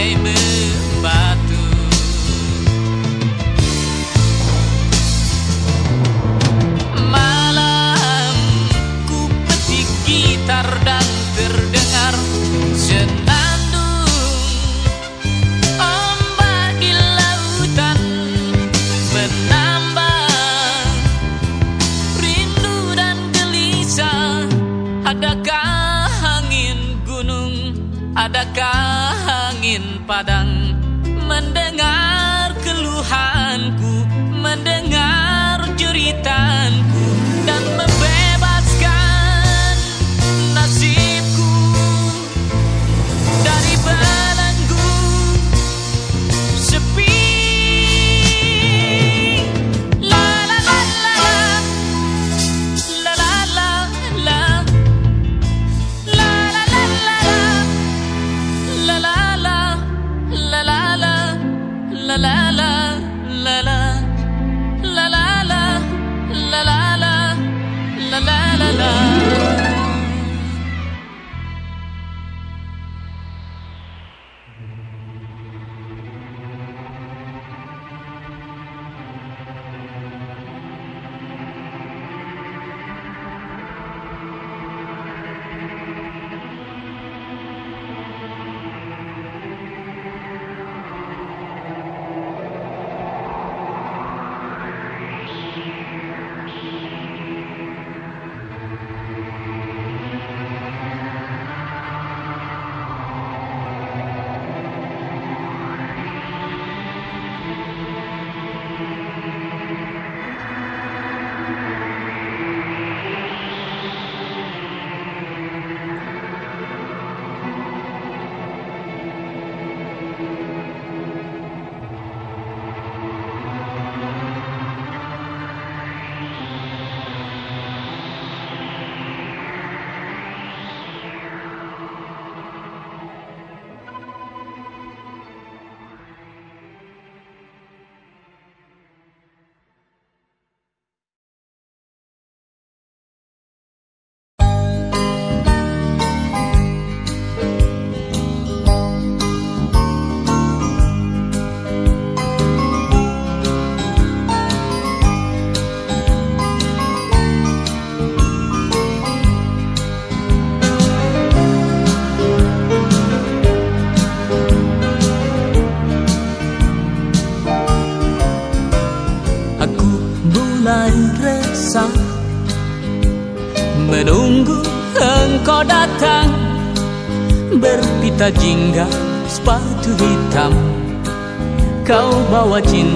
time.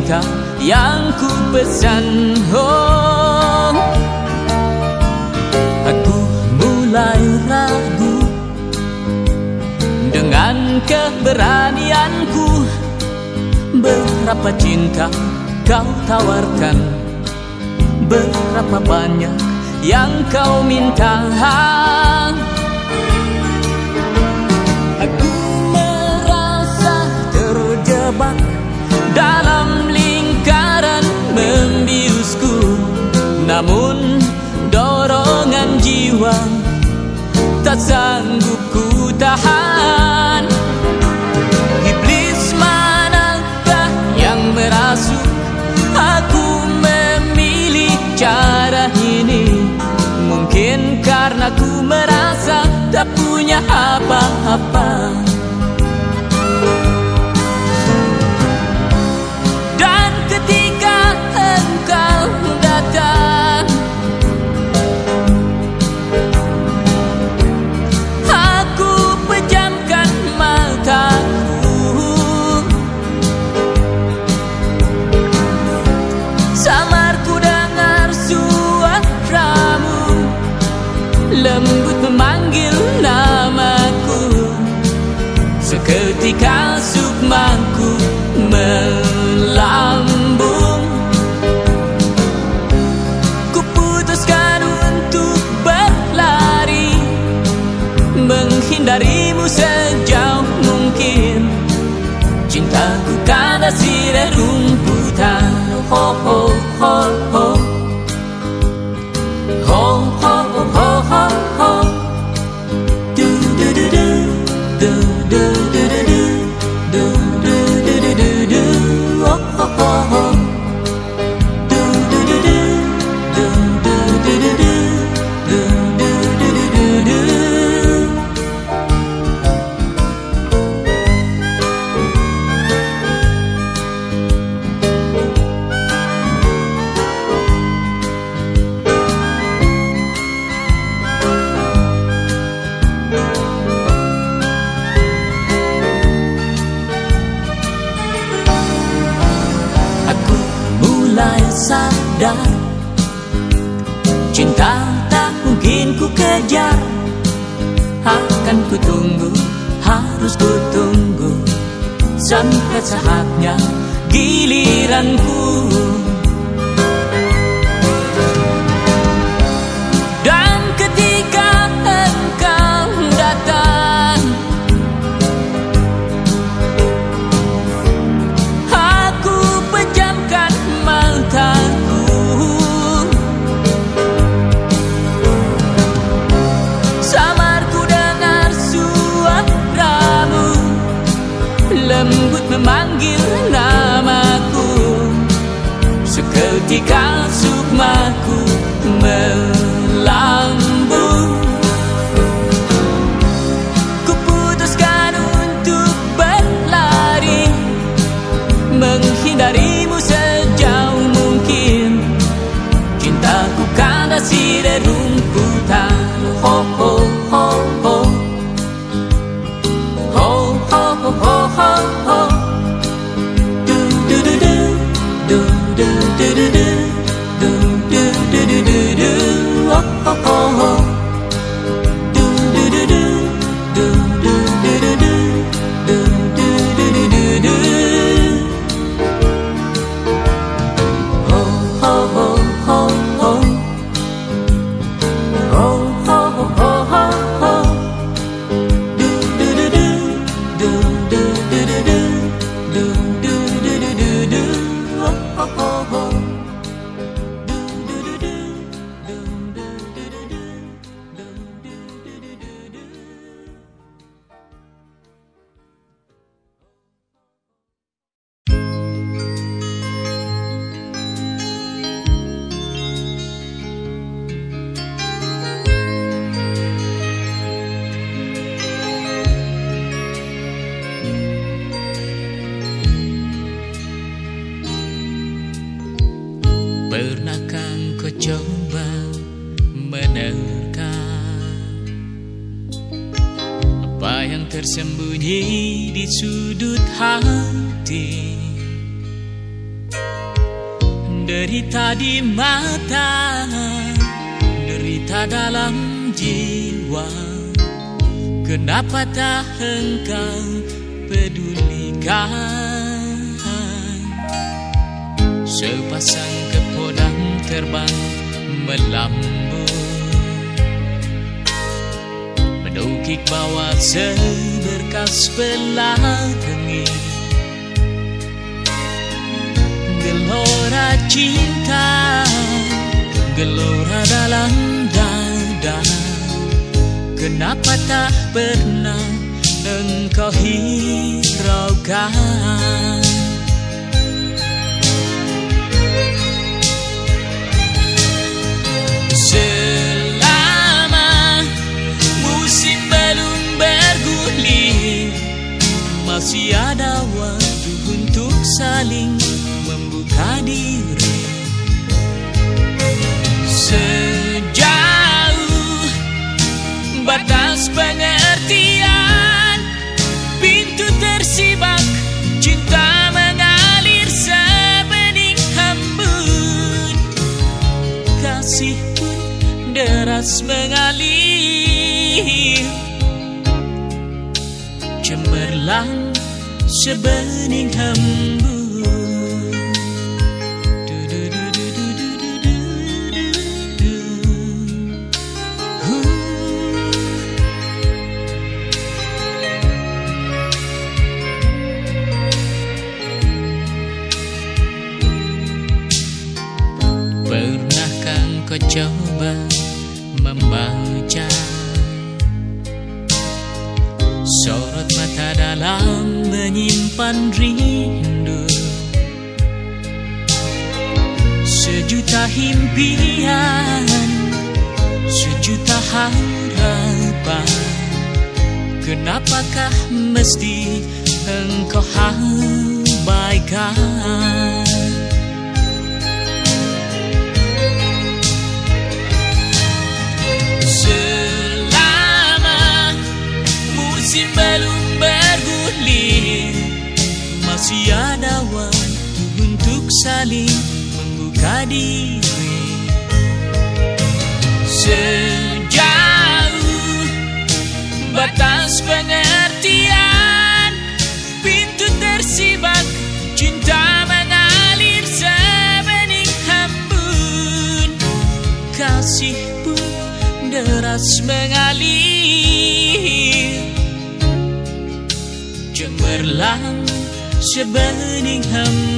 cinta yang ku pesan oh. Aku mulai ragu Dengan keberanianku. Berapa cinta kau tawarkan? Berapa banyak yang kau minta? Aku merasa terjebak Namun dorongan jiwa tak sanggup ku tahan. Iblis manakah yang merasuk? Aku memilih cara ini. Mungkin karena ku merasa tak punya apa-apa. Lagu kandas si rumputan Hop, hop, hop sebening deras mengalir. Cemerlang sebening hambun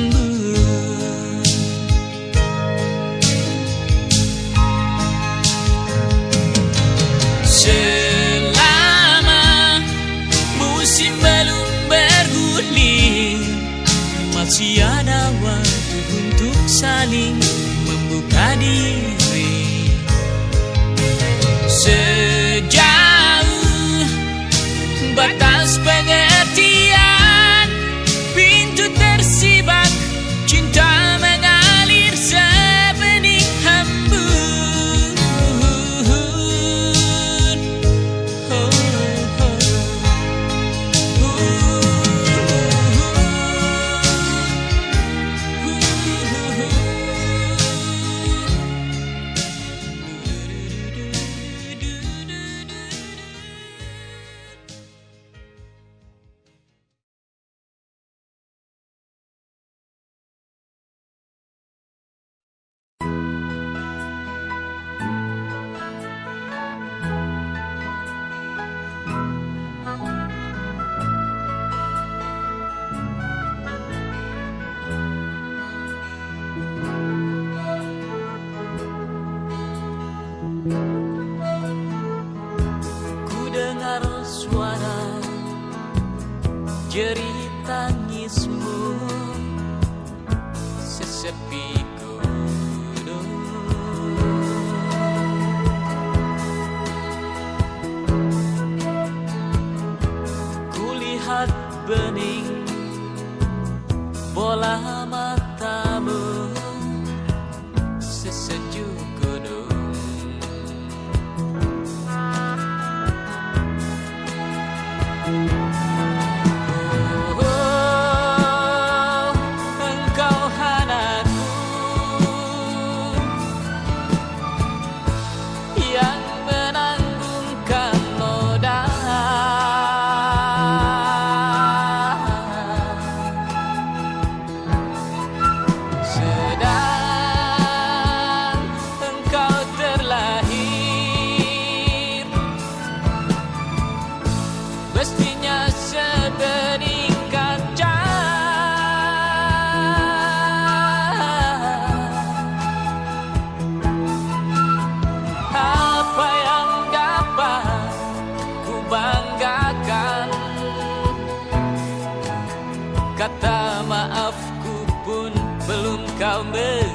Kata maafku pun belum kau beri.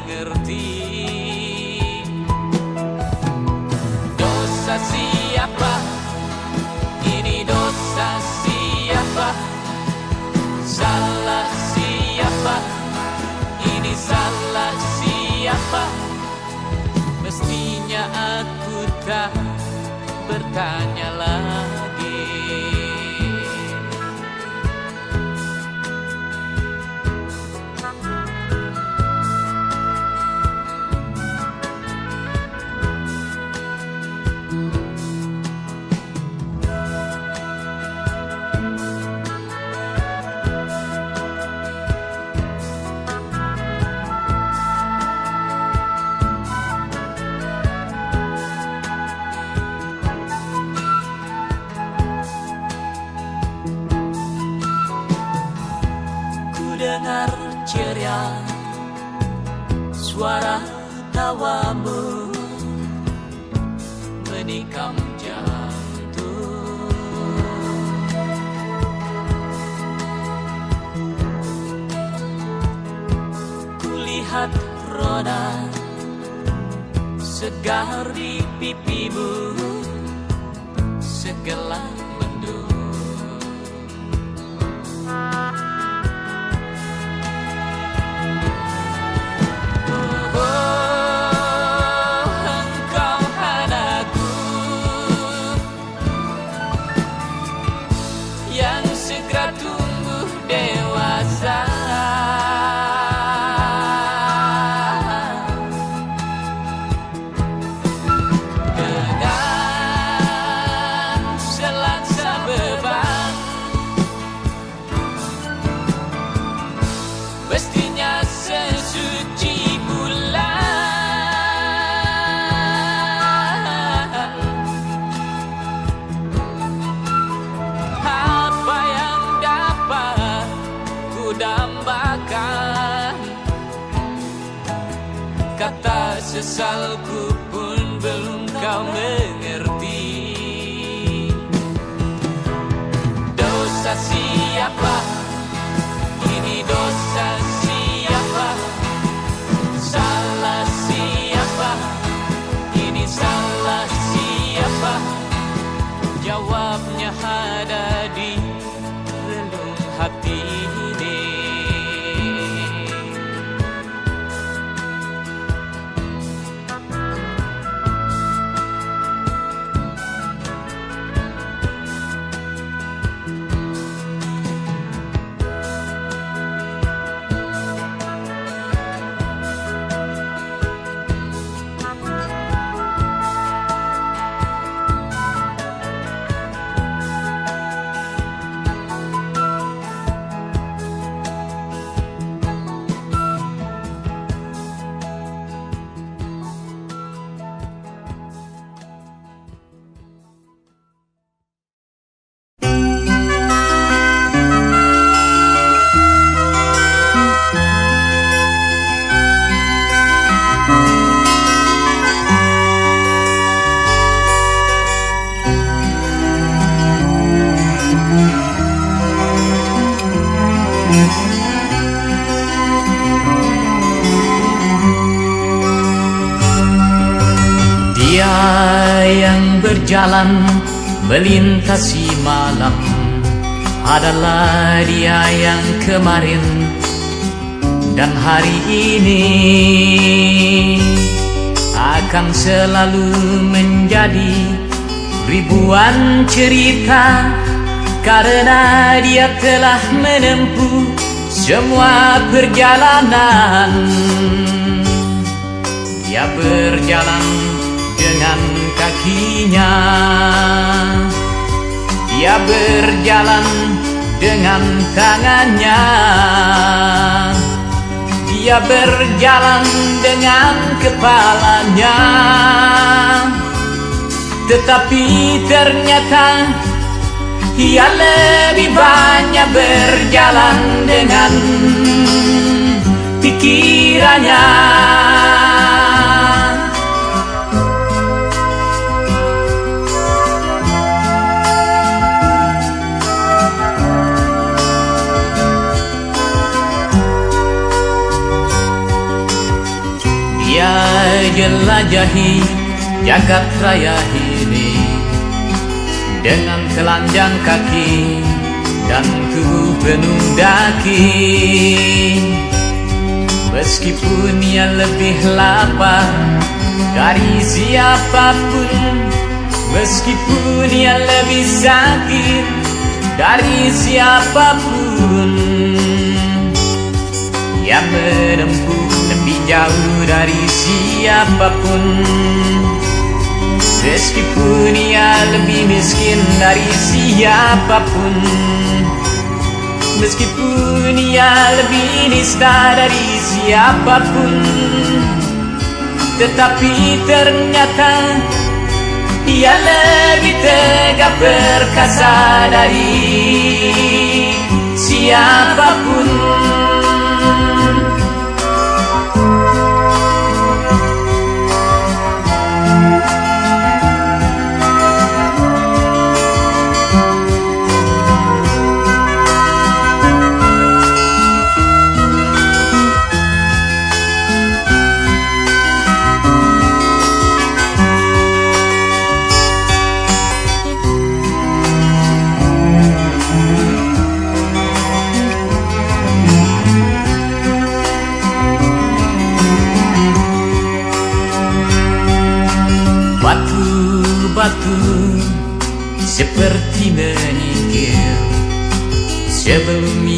Segar Kata sesalku berjalan melintasi malam. Adalah dia yang kemarin dan hari ini akan selalu menjadi ribuan cerita karena dia telah menempuh semua perjalanan. Dia berjalan dengan kakinya. Dia berjalan dengan tangannya. Dia berjalan dengan kepalanya. Tetapi ternyata Ia lebih banyak berjalan dengan pikirannya Dia jelajahi Jagat raya ini. Dengan telanjang kaki Dan tubuh penuh daki. Meskipun ia lebih lapar Dari siapa pun Meskipun ia lebih sakit Dari siapa pun. Yang menempuh jauh dari siapa pun. Meskipun ia lebih miskin dari siapa pun. Meskipun ia lebih nista dari siapa pun. Tetapi ternyata Ia lebih tegak perkasa dari siapa pun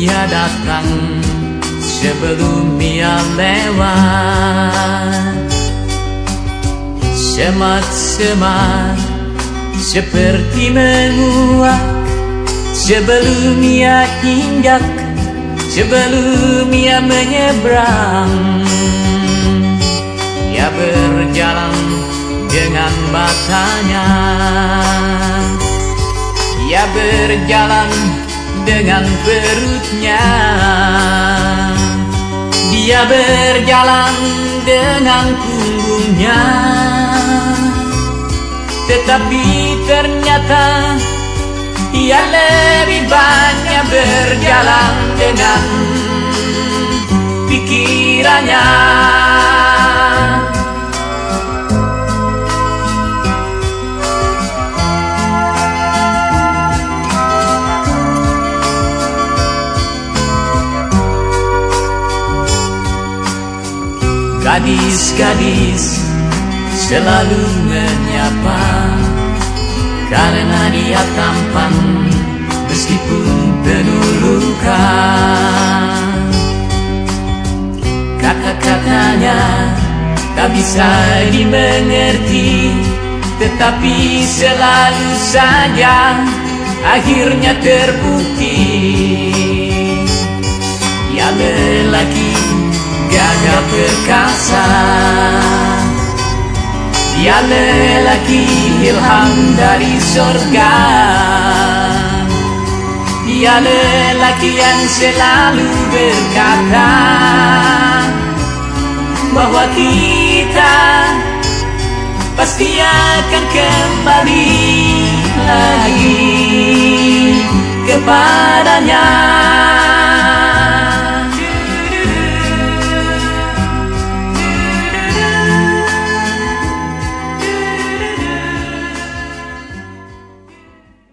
sebelum ia datang sebelum ia lewat. Semat-semat seperti menguak sebelum ia injak sebelum ia menyeberang. Ia berjalan dengan matanya. Ia berjalan dengan perutnya. Dia berjalan dengan punggungnya. Tetapi ternyata Ia lebih banyak berjalan dengan pikirannya Gadis-gadis selalu menyapa. Karena dia tampan meskipun penuh luka Kata-katanya tak bisa dimengerti Tetapi selalu saja akhirnya terbukti. Ya lelaki gagah perkasa. Dia lelaki ilham dari sorga Dia lelaki yang selalu berkata Bahwa kita pasti akan kembali lagi kepadanya